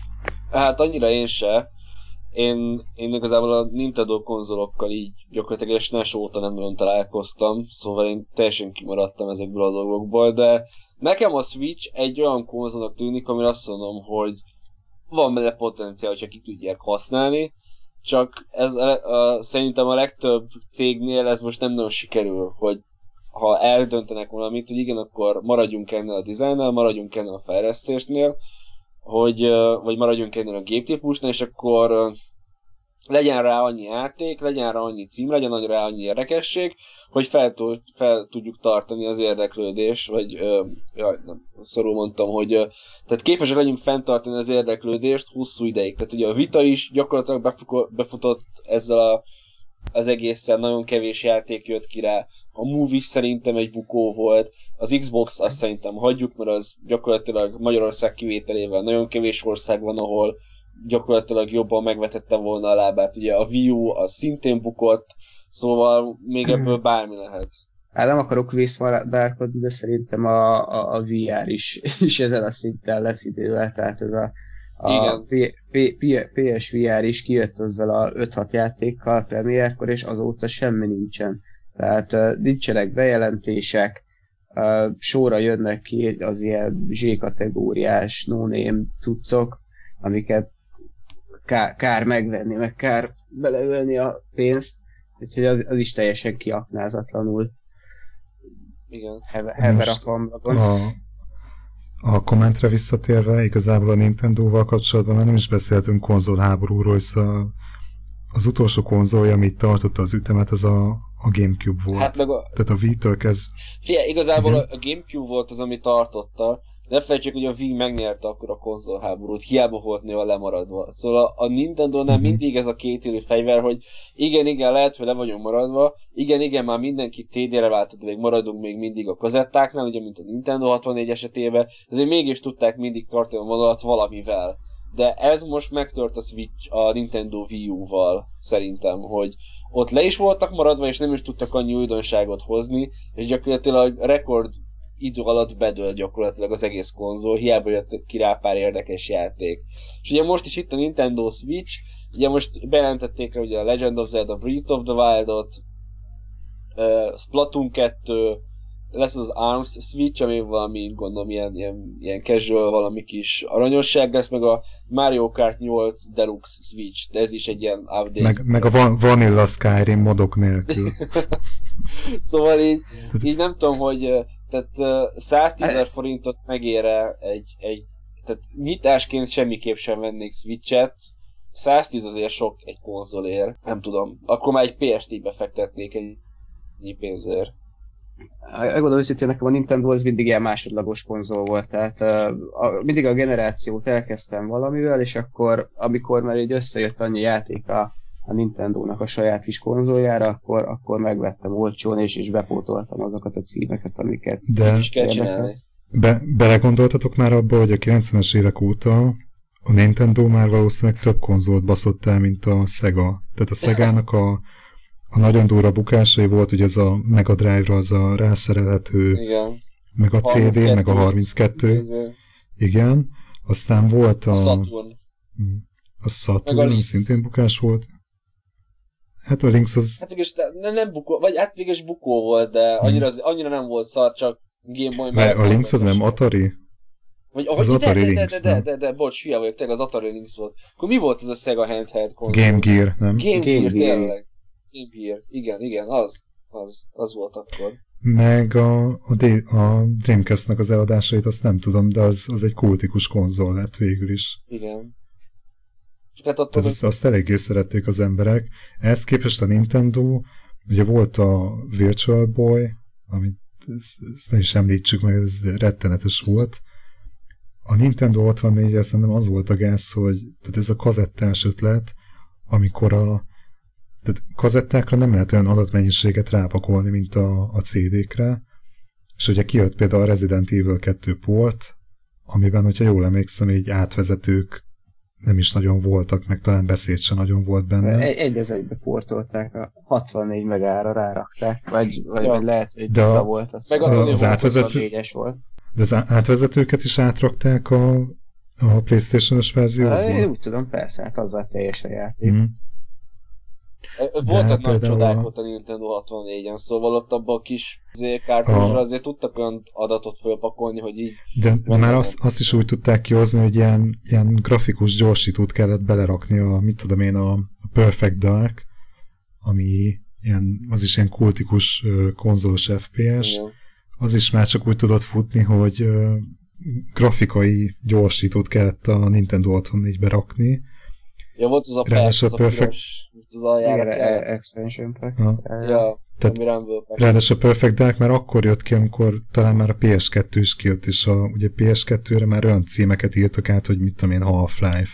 Hát annyira én se. Én, én igazából a Nintendo konzolokkal így gyakorlatilag egy SNES óta nem nagyon találkoztam, szóval én teljesen kimaradtam ezekből a dolgokból, de nekem a Switch egy olyan konzolnak tűnik, amire azt mondom, hogy van benne potenciál, hogyha ki tudják használni, csak ez a, a, szerintem a legtöbb cégnél ez most nem nagyon sikerül, hogy ha eldöntenek valamit, hogy igen, akkor maradjunk ennél a dizájnnál, maradjunk ennél a fejlesztésnél, hogy, vagy maradjunk ennél a géptípusnál, és akkor legyen rá annyi játék, legyen rá annyi cím, legyen rá annyi érdekesség, hogy fel, fel tudjuk tartani az érdeklődés, vagy ö, jaj, nem, szorul mondtam, hogy ö, tehát képesek legyünk fenntartani az érdeklődést hosszú ideig. Tehát ugye a vita is gyakorlatilag befutott ezzel a, az egészen, nagyon kevés játék jött ki rá. A Movie szerintem egy bukó volt, az Xbox azt szerintem hagyjuk, mert az gyakorlatilag Magyarország kivételével nagyon kevés ország van, ahol gyakorlatilag jobban megvetette volna a lábát. Ugye a Wii U az szintén bukott, szóval még ebből bármi lehet. Hát nem akarok vészmadárkodni, de szerintem a, a, a VR is, is ezen a szinten lesz idővel, tehát ez a, a PSVR is kijött azzal a 5-6 játékkal premierkor, és azóta semmi nincsen. Tehát uh, nincsenek bejelentések, uh, sorra jönnek ki az ilyen Z-kategóriás no-name cuccok, amiket kár, kár megvenni, meg kár beleölni a pénzt, úgyhogy az, az is teljesen kiaknázatlanul Igen. hever, hever a pamlagon. A, a kommentre visszatérve, igazából a Nintendo-val kapcsolatban már nem is beszéltünk konzolháborúról, hiszen a, az utolsó konzolja, amit tartotta az ütemet, az a, a Gamecube volt. Hát meg a, Tehát a Wii-től kezd, igazából Igen. a Gamecube volt az, ami tartotta. Ne felejtsük, hogy a Wii megnyerte akkor a konzolháborút, hiába volt néha lemaradva. Szóval a Nintendo-nál Mhm. mindig ez a két élő fegyver, hogy igen, igen, lehet, hogy le vagyunk maradva, igen, igen, már mindenki CD-re váltott, még maradunk még mindig a kazettáknál, ugye, mint a Nintendo 64 esetében, ezért mégis tudták mindig tartani a vonalat valamivel. De ez most megtört a Switch, a Nintendo Wii U-val, szerintem, hogy ott le is voltak maradva, és nem is tudtak annyi újdonságot hozni, és gyakorlatilag rekord idő alatt bedölt gyakorlatilag az egész konzol, hiába jött ki rá pár érdekes játék. És ugye most is itt a Nintendo Switch, ugye most bejelentették rá ugye a Legend of Zelda Breath of the Wild-ot, uh, Splatoon 2, lesz az ARMS Switch, ami valami, gondolom, ilyen, ilyen, ilyen casual, valami kis aranyosság lesz, meg a Mario Kart 8 Deluxe Switch, de ez is egy ilyen update. Meg, meg a van, Vanilla Skyrim modok nélkül. szóval így, így nem tudom, hogy tehát 110 ezer forintot megére egy, egy tehát nyitásként semmiképp sem vennék Switch-et, 110 azért sok egy konzolért, nem tudom. Akkor már egy PST-be fektetnék egy pénzért. Megmondom őszintén, nekem a Nintendo az mindig ilyen másodlagos konzol volt, tehát uh, a, mindig a generációt elkezdtem valamivel, és akkor, amikor már így összejött annyi játék a, a Nintendo-nak a saját kis konzoljára, akkor, akkor megvettem olcsón, és, és bepótoltam azokat a címeket, amiket De is kell csinálni. Be, belegondoltatok már abba, hogy a 90-es évek óta a Nintendo már valószínűleg több konzolt baszott el, mint a Sega. Tehát a Sega-nak a, a nagyon durva bukásai volt, hogy ez a Mega Drive-ra az a rászerelhető, Igen. meg a CD, 32, meg a 32. néző. Igen. Aztán volt a... A Saturn. A Saturn, Meg a szintén bukás volt. Hát a Lynx az... Hát végülis ne, nem bukó, vagy hát végülis bukó volt, de annyira, az, annyira nem volt szar, csak Game Boy Mert a Lynx az nem Atari? Vagy, Az vagy Atari de, de, Lynx, de, de, nem? de, de, de, bocs, hülye vagyok, tényleg az Atari Lynx volt. Akkor mi volt ez a Sega handheld konzol? Game Gear, nem? Game, Game Gear, Gear. tényleg. Game Gear, igen, igen, az. Az, az volt akkor. Meg a, a, D- a Dreamcast-nak az eladásait azt nem tudom, de az, az egy kultikus konzol lett végül is. Igen. Csak hát ott Tehát azt, azt eléggé szerették az emberek. Ehhez képest a Nintendo, ugye volt a Virtual Boy, amit ezt, ezt ne is említsük meg, ez rettenetes volt. A Nintendo 64 -el szerintem az volt a gáz, hogy tehát ez a kazettás ötlet, amikor a tehát kazettákra nem lehet olyan adatmennyiséget rápakolni, mint a, a CD-kre, és ugye kijött például a Resident Evil 2 port, amiben, hogyha jól emlékszem, így átvezetők nem is nagyon voltak, meg talán beszéd sem nagyon volt benne. Egy, egy az egybe portolták, a 64 megára rárakták, vagy, vagy, Ja. vagy lehet, hogy De a- volt, azt meg hogy az volt átvezető- 24-es volt. De az átvezetőket is átrakták a, a Playstation-os Én verzióból? úgy tudom, persze, hát azzal teljes a játék. Mm. Voltak nagy például csodák a- ott a Nintendo 64-en, szóval ott abban a kis kártyusra A- azért tudtak olyan adatot fölpakolni, hogy így De, de már azt, azt is úgy tudták kihozni, hogy ilyen, ilyen grafikus gyorsítót kellett belerakni a, mit tudom én, a Perfect Dark, ami ilyen, az is ilyen kultikus konzolos FPS, igen. az is már csak úgy tudott futni, hogy grafikai gyorsítót kellett a Nintendo 64-be rakni. Ja, volt az a Ráadásul perc, az a Perfect- piros, az aljára Igen, kell. e- expansion pack. Ja. Ja, Tehát- ami Rumble Pack. Ráadásul a Perfect Dark már akkor jött ki, amikor talán már a PS2 is kijött, és a, ugye PS2-re már olyan címeket írtak át, hogy mit tudom én, Half-Life.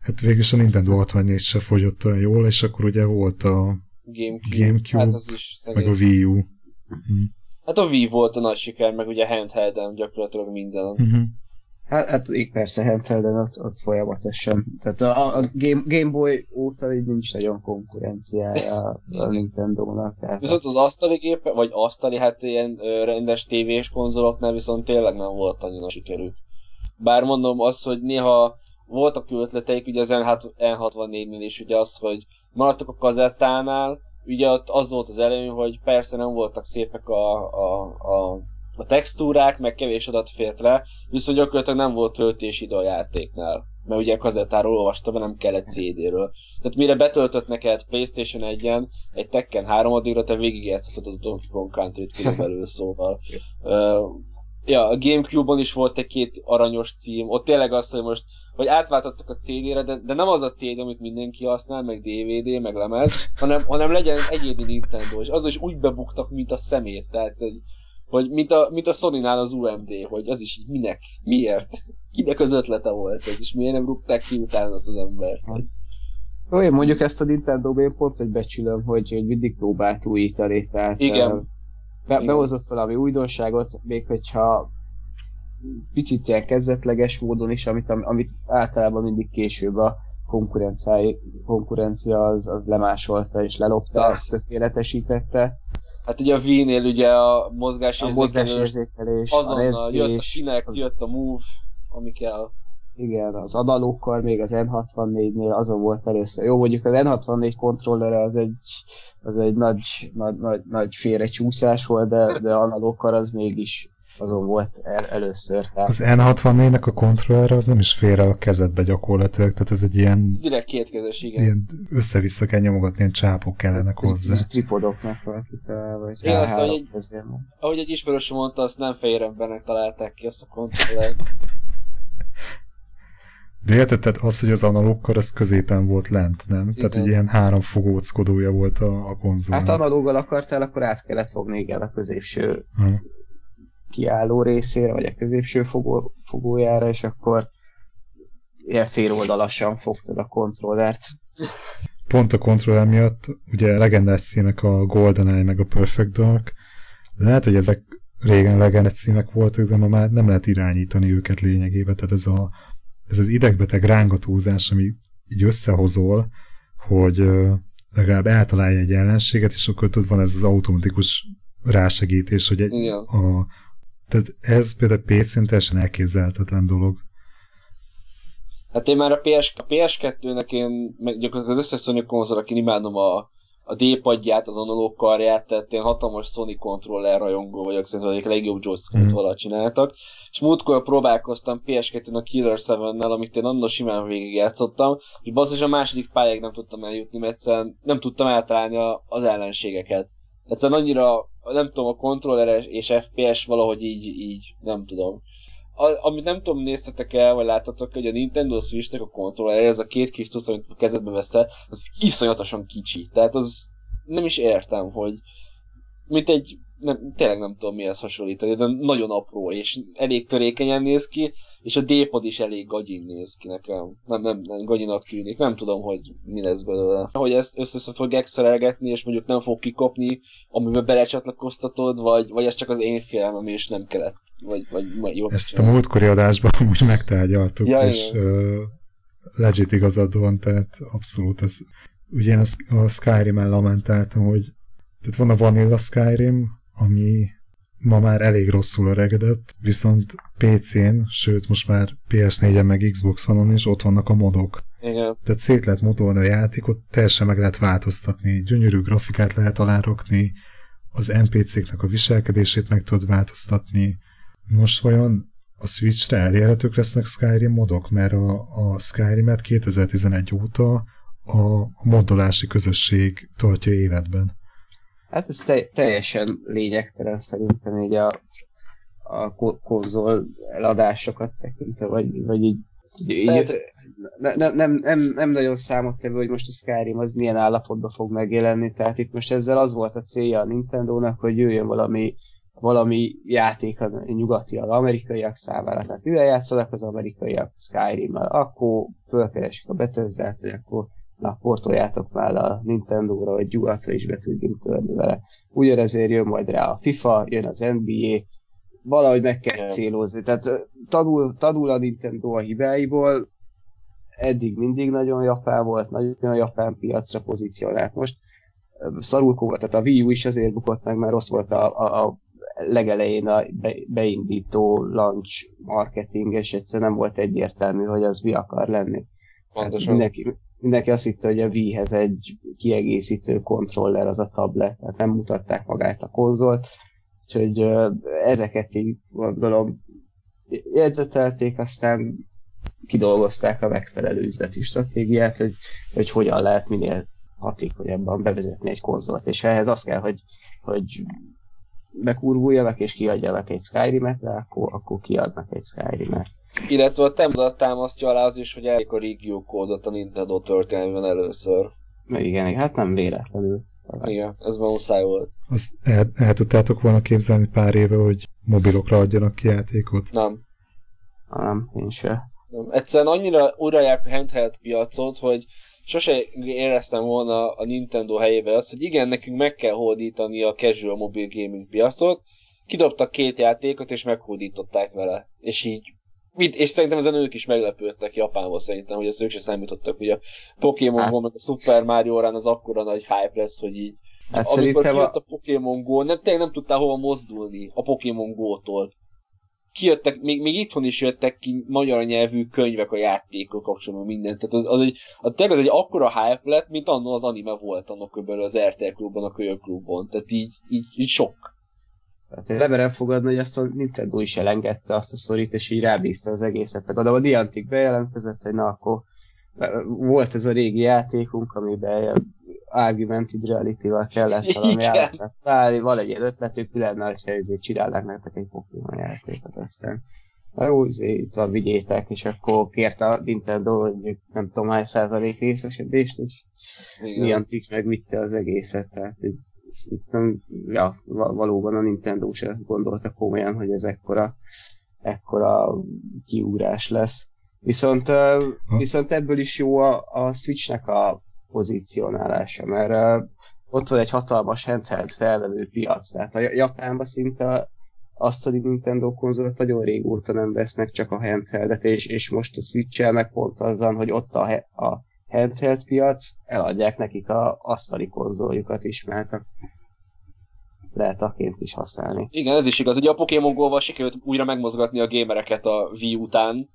Hát végül is a Nintendo 64 se fogyott olyan jól, és akkor ugye volt a, Gamecube. Gamecube, Hát az is meg szegény. a Wii U. Hát a Wii volt a nagy siker, meg ugye handhelden gyakorlatilag minden. Uh-huh. Hát, hát így persze handhelden ott, ott folyamatosan. Tehát a, a Game, Game Boy óta így nincs nagyon konkurenciája a, a Nintendo-nak. Tehát Viszont az asztali gépe, vagy asztali, hát ilyen rendes tévés konzoloknál viszont tényleg nem volt annyira sikerük. Bár mondom azt, hogy néha voltak ötleteik, ugye az N64-nél is ugye az, hogy maradtak a kazettánál, ugye ott az volt az előny, hogy persze nem voltak szépek a, a, a, a textúrák, meg kevés adat fért rá, viszont gyakorlatilag nem volt töltésidő a játéknál. Mert ugye kazettáról olvastam, nem kellett CD-ről. Tehát mire betöltött neked PlayStation 1-en egy Tekken 3 addigra te végigjátszhatod a Donkey Kong Country-t körülbelül szóval. Uh, ja, a Gamecube-on is volt egy két aranyos cím, ott tényleg az, hogy most, hogy átváltottak a CD-re, de, de nem az a CD, amit mindenki használ, meg DVD, meg lemez, hanem, hanem legyen egyéni Nintendo, és az is úgy bebuktak, mint a szemét, tehát hogy, hogy mint a, mint a Sony-nál az UMD, hogy az is minek, miért, kinek az ötlete volt ez, és miért nem rúgták ki utána azt az embert. Jó, én mondjuk ezt a Nintendo-b én pont egy becsülöm, hogy, hogy mindig próbált újítani, tehát Igen. be, Igen. behozott valami újdonságot, még hogyha picit ilyen kezdetleges módon is, amit, amit általában mindig később a konkurencia az, az lemásolta és lelopta, Persze. tökéletesítette. Hát ugye a Wii-nél ugye a mozgás A mozgásérzékelés, a azonnal jött a rezgés, Kinect, az- jött a Move, ami kell. igen, az analókkal még az N64-nél azon volt először. Jó, mondjuk az N64 kontrollere az egy, az egy nagy, nagy, nagy, nagy félrecsúszás volt, de, de analókkal az mégis azon volt el, először. Tehát... Az N64-nek a kontroller az nem is félre a kezedbe gyakorlatilag, tehát ez egy ilyen... Direkt kétkezes, igen. Ilyen össze-vissza kell nyomogatni, ilyen csápok kellenek hozzá. Tripodoknak valakit, vagy igen, azt, ahogy egy, ahogy egy ismerős mondta, azt nem fehér embernek találták ki azt a kontrollert. De érted, tehát az, hogy az analókkal az középen volt lent, nem? Igen. Tehát, hogy ilyen három fogóckodója volt a, a konzol. Hát analóggal akartál, akkor át kellett fogni igen a középső ha. Kiálló részére, vagy a középső fogó, fogójára, és akkor ilyen féloldalasan fogtad a kontrollert. Pont a kontroller miatt, ugye legendás címek a GoldenEye meg a Perfect Dark, lehet, hogy ezek régen legendás címek voltak, de ma már nem lehet irányítani őket lényegében, tehát ez a ez az idegbeteg rángatózás, ami így összehozol, hogy legalább eltalálja egy ellenséget, és akkor tudod, van ez az automatikus rásegítés, hogy egy, a, tehát ez például PC-n teljesen elképzelhetetlen dolog. Hát én már a, PS, a PS2-nek én gyakorlatilag az összes Sony konzol, imádom a, a D-padját, az analóg karját, tehát én hatalmas Sony controller rajongó vagyok, szerintem egyik legjobb joystickot mm. valaha csináltak. És múltkor próbálkoztam PS2-n a Killer 7-nel, amit én annak simán végigjátszottam, és basszus a második pályáig nem tudtam eljutni, mert egyszerűen nem tudtam eltalálni az ellenségeket. Egyszerűen annyira, nem tudom, a controller és FPS valahogy így, így, nem tudom a, amit nem tudom, néztetek el, vagy láttatok, hogy a Nintendo Switch-nek a kontroller, ez a két kis tudsz, amit a kezedbe veszel, az iszonyatosan kicsi. Tehát az nem is értem, hogy mint egy nem, tényleg nem tudom mihez hasonlítani, de nagyon apró, és elég törékenyen néz ki, és a D-pad is elég gagyin néz ki nekem. Nem, nem, nem gagyinak tűnik, nem tudom, hogy mi lesz belőle. Hogy ezt össze fogják szerelgetni, és mondjuk nem fog kikopni, amiben belecsatlakoztatod, vagy, vagy ez csak az én félelmem, és nem kellett. Vagy, vagy, vagy jobb Ezt a múltkori adásban úgy megtárgyaltuk, ja, és uh, legit igazad van, tehát abszolút ez. Ugye én a Skyrim-en lamentáltam, hogy tehát van a Vanilla Skyrim, ami ma már elég rosszul öregedett, viszont PC-n, sőt most már PS4-en meg Xbox One-on is ott vannak a modok. Igen. Tehát szét lehet modolni a játékot, teljesen meg lehet változtatni, gyönyörű grafikát lehet alárakni, az NPC-knek a viselkedését meg tudod változtatni. Most vajon a Switch-re elérhetők lesznek Skyrim modok, mert a, a Skyrim-et 2011 óta a modolási közösség tartja életben. Hát ez te- teljesen lényegtelen szerintem így a, a konzol eladásokat tekintve, vagy, vagy így, így ne, nem, nem, nem, nem nagyon számottevő, hogy most a Skyrim az milyen állapotban fog megjelenni, tehát itt most ezzel az volt a célja a Nintendo-nak, hogy jöjjön valami valami játék a nyugatiak, amerikaiak számára. Tehát mivel játszanak az amerikaiak Skyrim-mel, akkor fölkeresik a bethesda hogy akkor na, portoljátok már a Nintendo-ra, hogy nyugatra is be tudjunk törni vele. Ugyanezért jön majd rá a FIFA, jön az NBA, valahogy meg kell célozni. Tehát tanul, tanul a Nintendo a hibáiból, eddig mindig nagyon japán volt, nagyon japán piacra pozícionált. Most szarul volt, tehát a Wii U is azért bukott meg, mert rossz volt a, a, a legelején a be, beindító launch marketing, és egyszerűen nem volt egyértelmű, hogy az mi akar lenni. Hát mindenki, mindenki azt hitte, hogy a Wii-hez egy kiegészítő kontroller az a tablet, tehát nem mutatták magát a konzolt, úgyhogy ezeket így gondolom jegyzetelték, aztán kidolgozták a megfelelő üzleti stratégiát, hogy, hogy hogyan lehet minél hatékonyabban bevezetni egy konzolt, és ehhez az kell, hogy, hogy bekurvuljanak és kiadjanak egy Skyrim-et, akkor, akkor kiadnak egy Skyrim-et. Illetve a temodat támasztja alá az is, hogy elég a régió kódot a Nintendo történelmében először. Igen, hát nem véletlenül. Igen, ez már muszáj volt. Azt el, el tudtátok volna képzelni pár éve, hogy mobilokra adjanak ki játékot? Nem. Nem, én se. Nem. Egyszerűen annyira uralják a handheld piacot, hogy sose éreztem volna a Nintendo helyébe azt, hogy igen, nekünk meg kell hódítani a casual mobil gaming piacot, kidobtak két játékot, és meghódították vele. És így Mit, és szerintem ezen ők is meglepődtek Japánban szerintem, hogy ezt ők sem számítottak, hogy a Pokémon hát. Go, meg a Super Mario rán az akkora nagy hype lesz, hogy így hát amikor kijött a... a Pokémon Go, nem, tényleg nem tudtál hova mozdulni a Pokémon Go-tól. Kijöttek, még, még itthon is jöttek ki magyar nyelvű könyvek a játékok kapcsolatban mindent. Tehát az, az egy, a, tényleg az egy akkora hype lett, mint annól az anime volt annak körülbelül az RTL klubban, a Kölyök klubban. Tehát így, így, így sok. Hát én lemerem fogadni, hogy azt a Nintendo is elengedte azt a szorít, és így rábízta az egészet. De a Niantic bejelentkezett, hogy na akkor volt ez a régi játékunk, amiben augmented reality-val kellett valami állatnak találni, van egy ötletük, lenne, hogyha ezért csinálnák nektek egy Pokémon játékot, aztán. Na jó, izé, itt van, vigyétek, és akkor kérte a Nintendo, hogy nem tudom hány százalék részesedést, és Niantic megvitte az egészet, tehát nem, ja, valóban a Nintendo se gondolta komolyan, hogy ez ekkora, ekkora kiúrás lesz. Viszont, viszont ebből is jó a, a Switchnek a pozícionálása, mert ott van egy hatalmas handheld felvevő piac, tehát a Japánban szinte azt a Nintendo konzolt nagyon régóta nem vesznek csak a handheldet, és, és most a switch meg pont azzal, hogy ott a, a handheld piac, eladják nekik a asztali konzoljukat is, mert lehet aként is használni. Igen, ez is igaz. Ugye a Pokémon Go-val sikerült újra megmozgatni a gamereket a Wii után,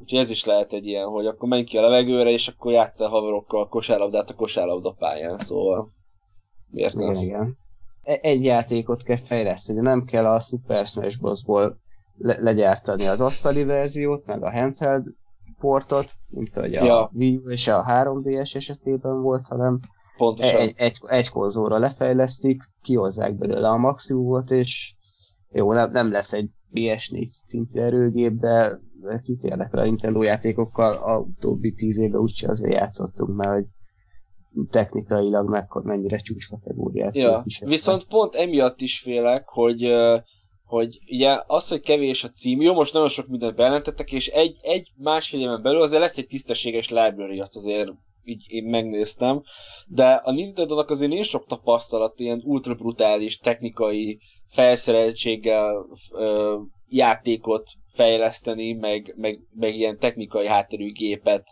Úgyhogy ez is lehet egy ilyen, hogy akkor menj ki a levegőre, és akkor játszál haverokkal a kosárlabdát a kosárlabda pályán, szóval miért nem? Igen, igen. E- egy játékot kell fejleszteni, nem kell a Super Smash Bros-ból le- legyártani az asztali verziót, meg a handheld portot, mint ahogy a ja. Wii U és a 3DS esetében volt, hanem Pontosan. Egy, egy, egy konzolra lefejlesztik, kihozzák belőle a maximumot, és jó, nem, nem lesz egy PS4 szintű erőgép, de kit érdekel a Nintendo játékokkal, a utóbbi tíz évben úgyse azért játszottunk, mert hogy technikailag meg, mennyire csúcskategóriát. Ja, viszont pont emiatt is félek, hogy hogy ugye az, hogy kevés a cím, jó, most nagyon sok mindent bejelentettek, és egy, egy másfél éven belül azért lesz egy tisztességes library, azt azért így én megnéztem, de a Nintendo-nak azért nincs sok tapasztalat ilyen ultra brutális technikai felszereltséggel játékot fejleszteni, meg, meg, meg ilyen technikai hátterű gépet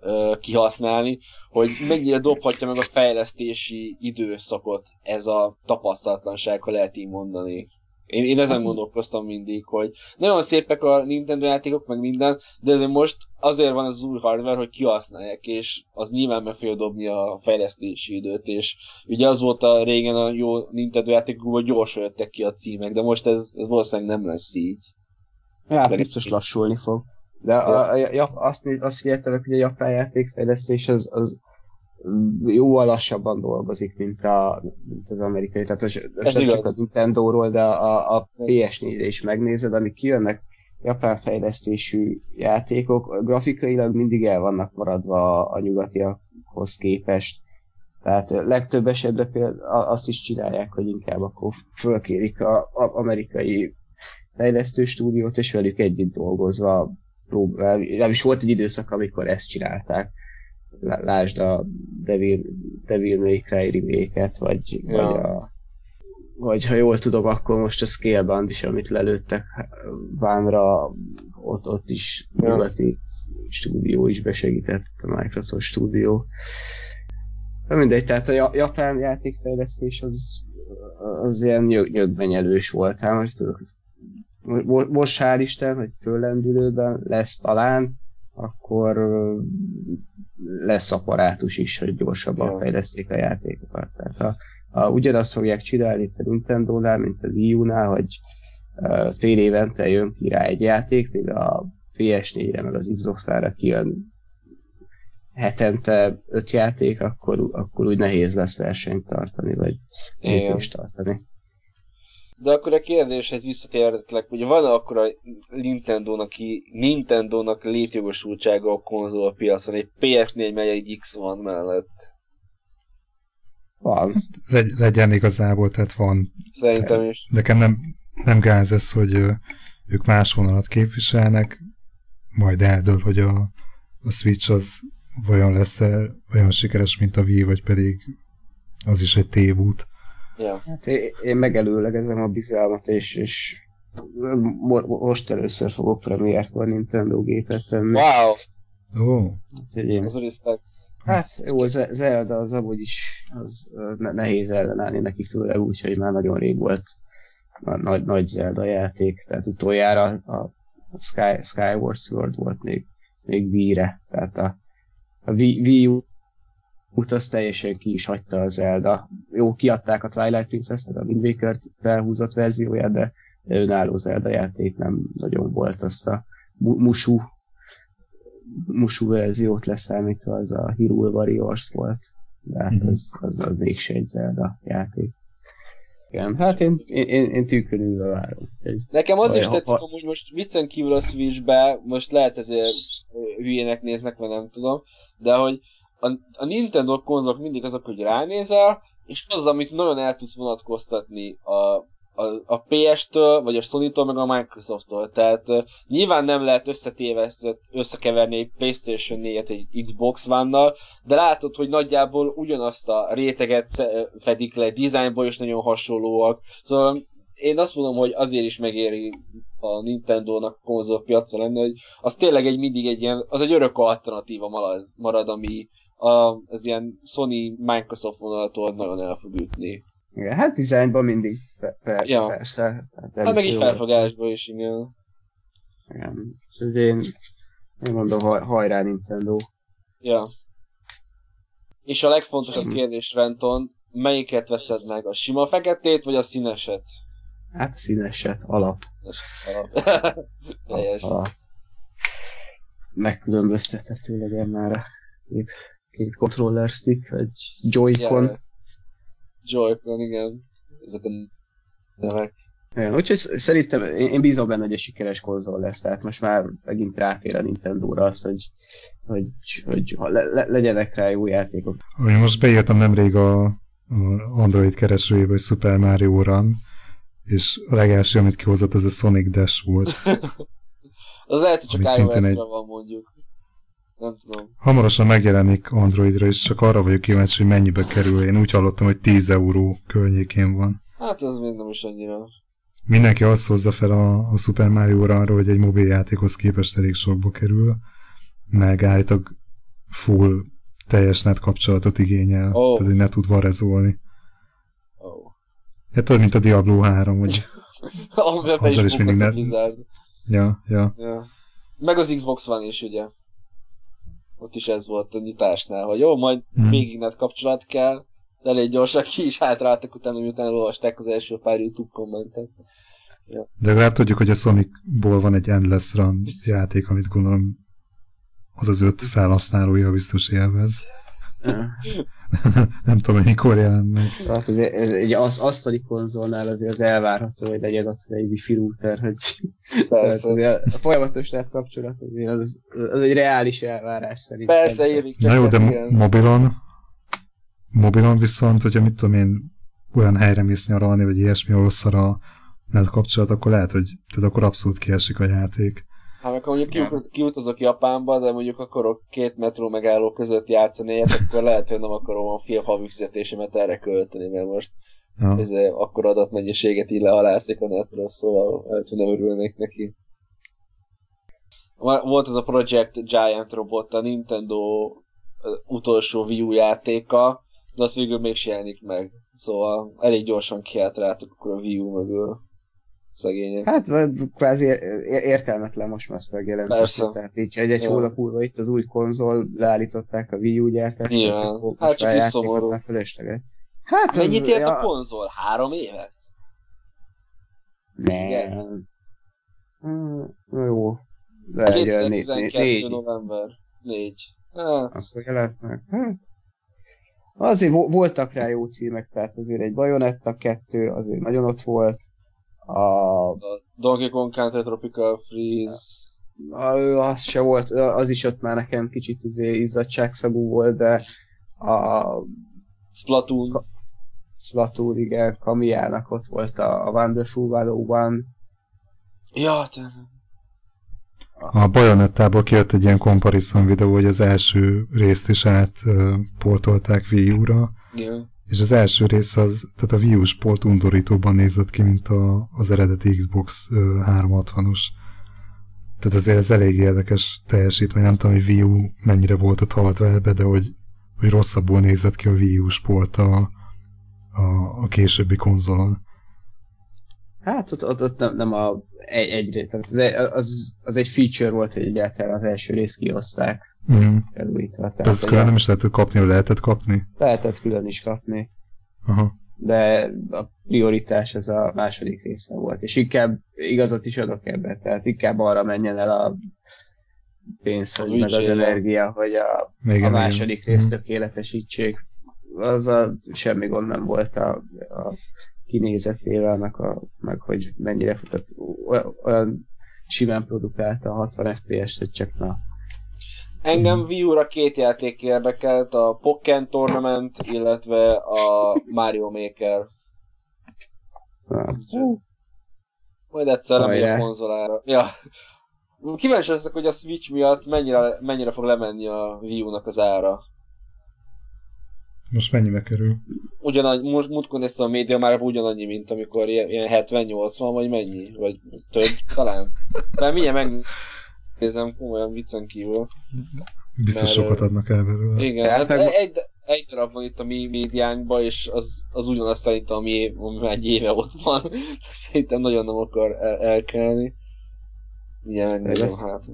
ö, kihasználni, hogy mennyire dobhatja meg a fejlesztési időszakot ez a tapasztalatlanság, ha lehet így mondani. Én, én ezen hát gondolkoztam mindig, hogy nagyon szépek a Nintendo játékok, meg minden, de ezért most azért van az új hardware, hogy kihasználják, és az nyilván meg fogja dobni a fejlesztési időt, és ugye az volt a régen a jó Nintendo játékok, hogy gyorsan jöttek ki a címek, de most ez, ez valószínűleg nem lesz így. Ja, de biztos lassulni fog. De a, a, a, azt, azt figyeltem, hogy a japán játékfejlesztés az, az jóval lassabban dolgozik, mint, a, mint az amerikai. Tehát az, az nem csak a Nintendo-ról, de a, a PS4-re is megnézed, amik kijönnek japán fejlesztésű játékok, grafikailag mindig el vannak maradva a, a nyugatiakhoz képest. Tehát legtöbb esetben például azt is csinálják, hogy inkább akkor fölkérik a, amerikai fejlesztő stúdiót, és velük együtt dolgozva próbál. Nem is volt egy időszak, amikor ezt csinálták lásd a Devil, Devil May Cry remake vagy, ja. vagy, a, vagy ha jól tudom, akkor most a Scalebound is, amit lelőttek Vánra, ott, ott is ja. nyugati stúdió is besegített, a Microsoft stúdió. De mindegy, tehát a japán játékfejlesztés az, az ilyen nyögbenyelős volt. Hát most, most hál' Isten, hogy föllendülőben lesz talán, akkor lesz apparátus is, hogy gyorsabban ja. fejleszték a játékokat. Tehát ha, ha ugyanazt fogják csinálni itt a Nintendo-nál, mint a Wii U-nál, hogy uh, fél évente jön ki rá egy játék, még a PS4-re, meg az Xbox-ra kijön hetente öt játék, akkor, akkor úgy nehéz lesz versenyt tartani, vagy lépést tartani. De akkor a kérdéshez visszatérhetlek, hogy van-e akkor a Nintendo-nak, Nintendo-nak létjogosultsága a konzol piacon, egy PS4 megy egy X1 mellett? Van. Legy- legyen igazából, tehát van. Szerintem is. Nekem nem, nem gáz ez, hogy ők más vonalat képviselnek, majd eldől, hogy a, a Switch az vajon lesz-e olyan sikeres, mint a Wii, vagy pedig az is egy tévút. Ja. Hát én megelőlegezem a bizalmat, és, és most először fogok premierkor Nintendo gépet venni. Wow! Oh. Hát, én... Az a respect. Hát jó, az Zelda az amúgy is az nehéz ellenállni neki, főleg úgy, hogy már nagyon rég volt nagy, nagy Zelda játék, tehát utoljára a, a Sky, Skyward Sword volt még, még Wii-re, tehát a, a Wii, Wii U út az teljesen ki is hagyta a Zelda. Jó, kiadták a Twilight Princess, meg a Wind Waker felhúzott verzióját, de önálló Zelda játék nem nagyon volt azt a musú musú verziót leszámítva, az a Hyrule Warriors volt, de hát mm-hmm. az, az, az mégse egy Zelda játék. Igen, hát én, én, én tűkönülve várom. Nekem az is tetszik, ha... hogy most viccen kívül a Switchbe, most lehet ezért hülyének néznek, vagy nem tudom, de hogy a, a Nintendo konzolok mindig azok, hogy ránézel, és az, amit nagyon el tudsz vonatkoztatni a, a, a PS-től, vagy a Sony-tól, meg a Microsoft-tól. Tehát uh, nyilván nem lehet összetéveszteni, összekeverni egy PlayStation 4-et egy Xbox One-nal, de látod, hogy nagyjából ugyanazt a réteget fedik le, dizájnból is nagyon hasonlóak. Szóval én azt mondom, hogy azért is megéri a Nintendo-nak konzolpiacon lenni, hogy az tényleg egy mindig egy ilyen, az egy örök alternatíva marad ami a, az ilyen Sony-Microsoft vonalatól nagyon el fog ütni. Igen, hát dizájnban mindig, per, per, ja. persze. Hát, hát meg is felfogásban is, igen. Igen, úgyhogy én, én mondom, hajrá Nintendo. Ja. És a legfontosabb hmm. kérdés, Renton, melyiket veszed meg? A sima feketét, vagy a színeset? Hát színeset, alap. Alap. Teljes. alap. Megkülönböztethető legyen már a két, két controller stick, vagy Joy-Con. Yeah. Joy-Con, igen. Ezek a nevek. Igen, úgyhogy szerintem én bízom benne, hogy egy sikeres konzol lesz, tehát most már megint ráfér a Nintendo-ra az, hogy, hogy, hogy le, le, legyenek rá jó játékok. Én most beírtam nemrég a, a Android keresőjébe, hogy Super Mario Run, és a legelső, amit kihozott, az a Sonic Dash volt. az lehet, hogy csak iOS-ra egy... van mondjuk. Tudom. Hamarosan megjelenik Androidra, és csak arra vagyok kíváncsi, hogy mennyibe kerül. Én úgy hallottam, hogy 10 euró környékén van. Hát ez még nem is annyira. Mindenki azt hozza fel a, a Super mario arra, hogy egy mobiljátékhoz képest elég sokba kerül, meg állítólag full teljes net kapcsolatot igényel, oh. tehát hogy ne tud varezolni. Oh. Hát tudod, mint a Diablo 3, hogy azzal is, is mindig net... Ja, ja. ja. Meg az Xbox van is, ugye? Ott is ez volt a nyitásnál, hogy jó, majd hmm. végig net kapcsolat kell, elég gyorsan ki is hátráltak utána, miután elolvasták az első pár YouTube kommentet. Ja. De legalább tudjuk, hogy a Sonicból van egy Endless Run játék, amit gondolom az az öt felhasználója biztos élvez. nem tudom, hogy mikor jelen meg. Hát ez, ez, egy az, asztali konzolnál azért az elvárható, hogy legyen ott egy wifi router, hogy Persze. a folyamatos net kapcsolat azért az, az egy reális elvárás szerintem. Persze, érik csak. Na jó, de mo- mobilon, mobilon viszont, hogyha mit tudom én, olyan helyre mész nyaralni, vagy ilyesmi, ahol szar a net kapcsolat, akkor lehet, hogy tehát akkor abszolút kiesik a játék. Hát akkor mondjuk kiut, kiutazok Japánba, de mondjuk akarok két metró megálló között játszani egyet, akkor lehet, hogy nem akarom a fél havi fizetésemet erre költeni, mert most ja. ez akkor adatmennyiséget így lehalászik a netről, szóval lehet, hogy nem örülnék neki. Volt ez a Project Giant robot, a Nintendo utolsó Wii U játéka, de az végül még jelenik meg. Szóval elég gyorsan kiáltráltak akkor a Wii U mögül szegények. Hát kvázi értelmetlen most már megjelenteni. Persze. Tehát így egy, egy hónap múlva itt az új konzol, leállították a Wii U gyártást. Igen, hát csak is szomorú. Hát, Mennyit ért ja... a konzol? Három évet? Nem. Mm, jó. De 2012. Négy, november. Négy. Hát. Akkor jelent meg. Hát. Azért voltak rá jó címek, tehát azért egy Bayonetta 2 azért nagyon ott volt. A, a Donkey Kong Country Tropical Freeze. Az se volt, az is ott már nekem kicsit izé izzadságszagú volt, de a Splatoon. Splatoon, igen, Kamiának ott volt a, a Wonderful One. Ja, tényleg. A Bajonettából kijött egy ilyen comparison videó, hogy az első részt is átportolták Wii U-ra. Yeah. És az első rész az, tehát a Wii U sport undorítóban nézett ki, mint a, az eredeti Xbox 360-os. Tehát azért ez elég érdekes teljesítmény. Nem tudom, hogy Wii U mennyire volt ott hardware de hogy, hogy rosszabbul nézett ki a Wii U sport a, a, a későbbi konzolon. Hát ott, ott, ott nem, nem a egy, egy tehát az, az, az, egy feature volt, hogy egyáltalán az első részt kihozták Mm. felújítva. Tehát ezt külön nem is lehetett kapni, vagy lehetett kapni? Lehetett külön is kapni. Aha. De a prioritás ez a második része volt. És inkább igazat is adok ebbe, tehát inkább arra menjen el a pénz, hogy meg az energia, hogy a, igen, a második igen. részt mhm. tökéletesítsék. Az a semmi gond nem volt a, a kinézetével, meg, a, meg hogy mennyire futott, olyan simán produkálta a 60 FPS-t, hogy csak na. Engem Wii U-ra két játék érdekelt, a Pokken Tournament, illetve a Mario Maker. Majd egyszer lemegy a konzolára. Ja. Kíváncsi leszek, hogy a Switch miatt mennyire, mennyire fog lemenni a Wii U-nak az ára. Most mennyibe kerül? Ugyanannyi, most múltkor néztem a média már ugyanannyi, mint amikor ilyen, ilyen 70-80 vagy mennyi? Vagy több talán? Mert milyen megnézem komolyan viccen kívül. Biztos mert, sokat adnak el belőle. Igen, hát meg... egy, egy darab van itt a mi médiánkban, és az, az ugyanaz szerintem, ami, ami már egy éve ott van. Szerintem nagyon nem akar el, elkelni. Milyen megnézem hát.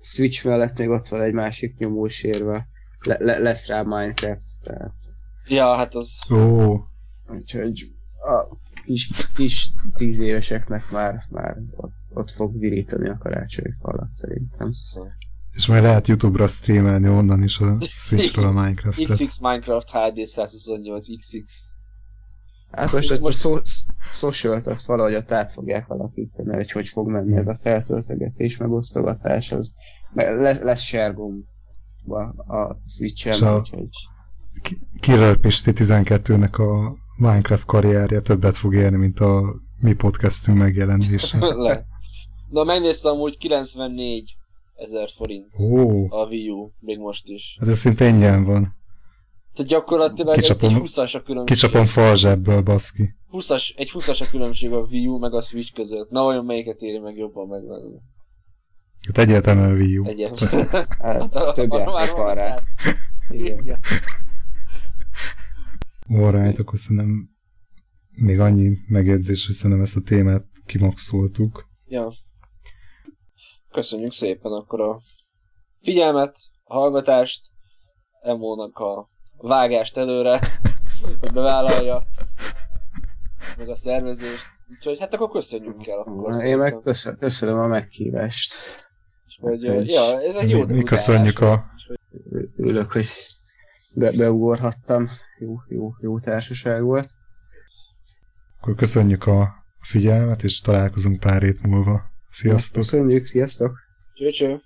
Switch mellett még ott van egy másik nyomós érve le, le, lesz rá Minecraft, tehát... Ja, hát az... Ó. Úgyhogy a kis, kis tíz éveseknek már, már ott, ott fog virítani a karácsonyi falat szerintem. És majd lehet Youtube-ra streamelni onnan is a Switch-ről a Minecraft-et. XX Minecraft HD 128 XX. Hát most, most... a social azt valahogy ott át fogják alakítani, hogy hogy fog menni ez a feltöltögetés, megosztogatás, az lesz, lesz sergom a Switch-en, úgyhogy... Killer Pisti 12-nek a Minecraft karrierje többet fog érni, mint a mi podcastünk megjelenése. Le. Na megnéztem amúgy 94 ezer forint Ó. a Wii U, még most is. Hát ez szinte ingyen van. Tehát gyakorlatilag kicsapom, egy, egy 20-as a különbség. Kicsapom falzsebből, baszki. 20-as, egy 20-as a különbség a Wii U meg a Switch között. Na olyan melyiket éri meg jobban megvenni. Hát egyértelműen a Wii U. Egyértelműen. hát, több játék van rá. Igen. Alright, akkor szerintem még annyi megjegyzés, hogy szerintem ezt a témát kimaxoltuk. Ja. Köszönjük szépen akkor a figyelmet, a hallgatást, Emónak a vágást előre, hogy bevállalja, meg a szervezést. Úgyhogy hát akkor köszönjük el. Akkor Én meg köszön, köszönöm a meghívást. Hogy, hogy, ja, ez egy jó Mi köszönjük a... Ülök, hogy be, beugorhattam. Jó, jó, jó társaság volt. Akkor köszönjük a figyelmet, és találkozunk pár hét múlva. Sziasztok! Köszönjük, sziasztok! Cső, cső.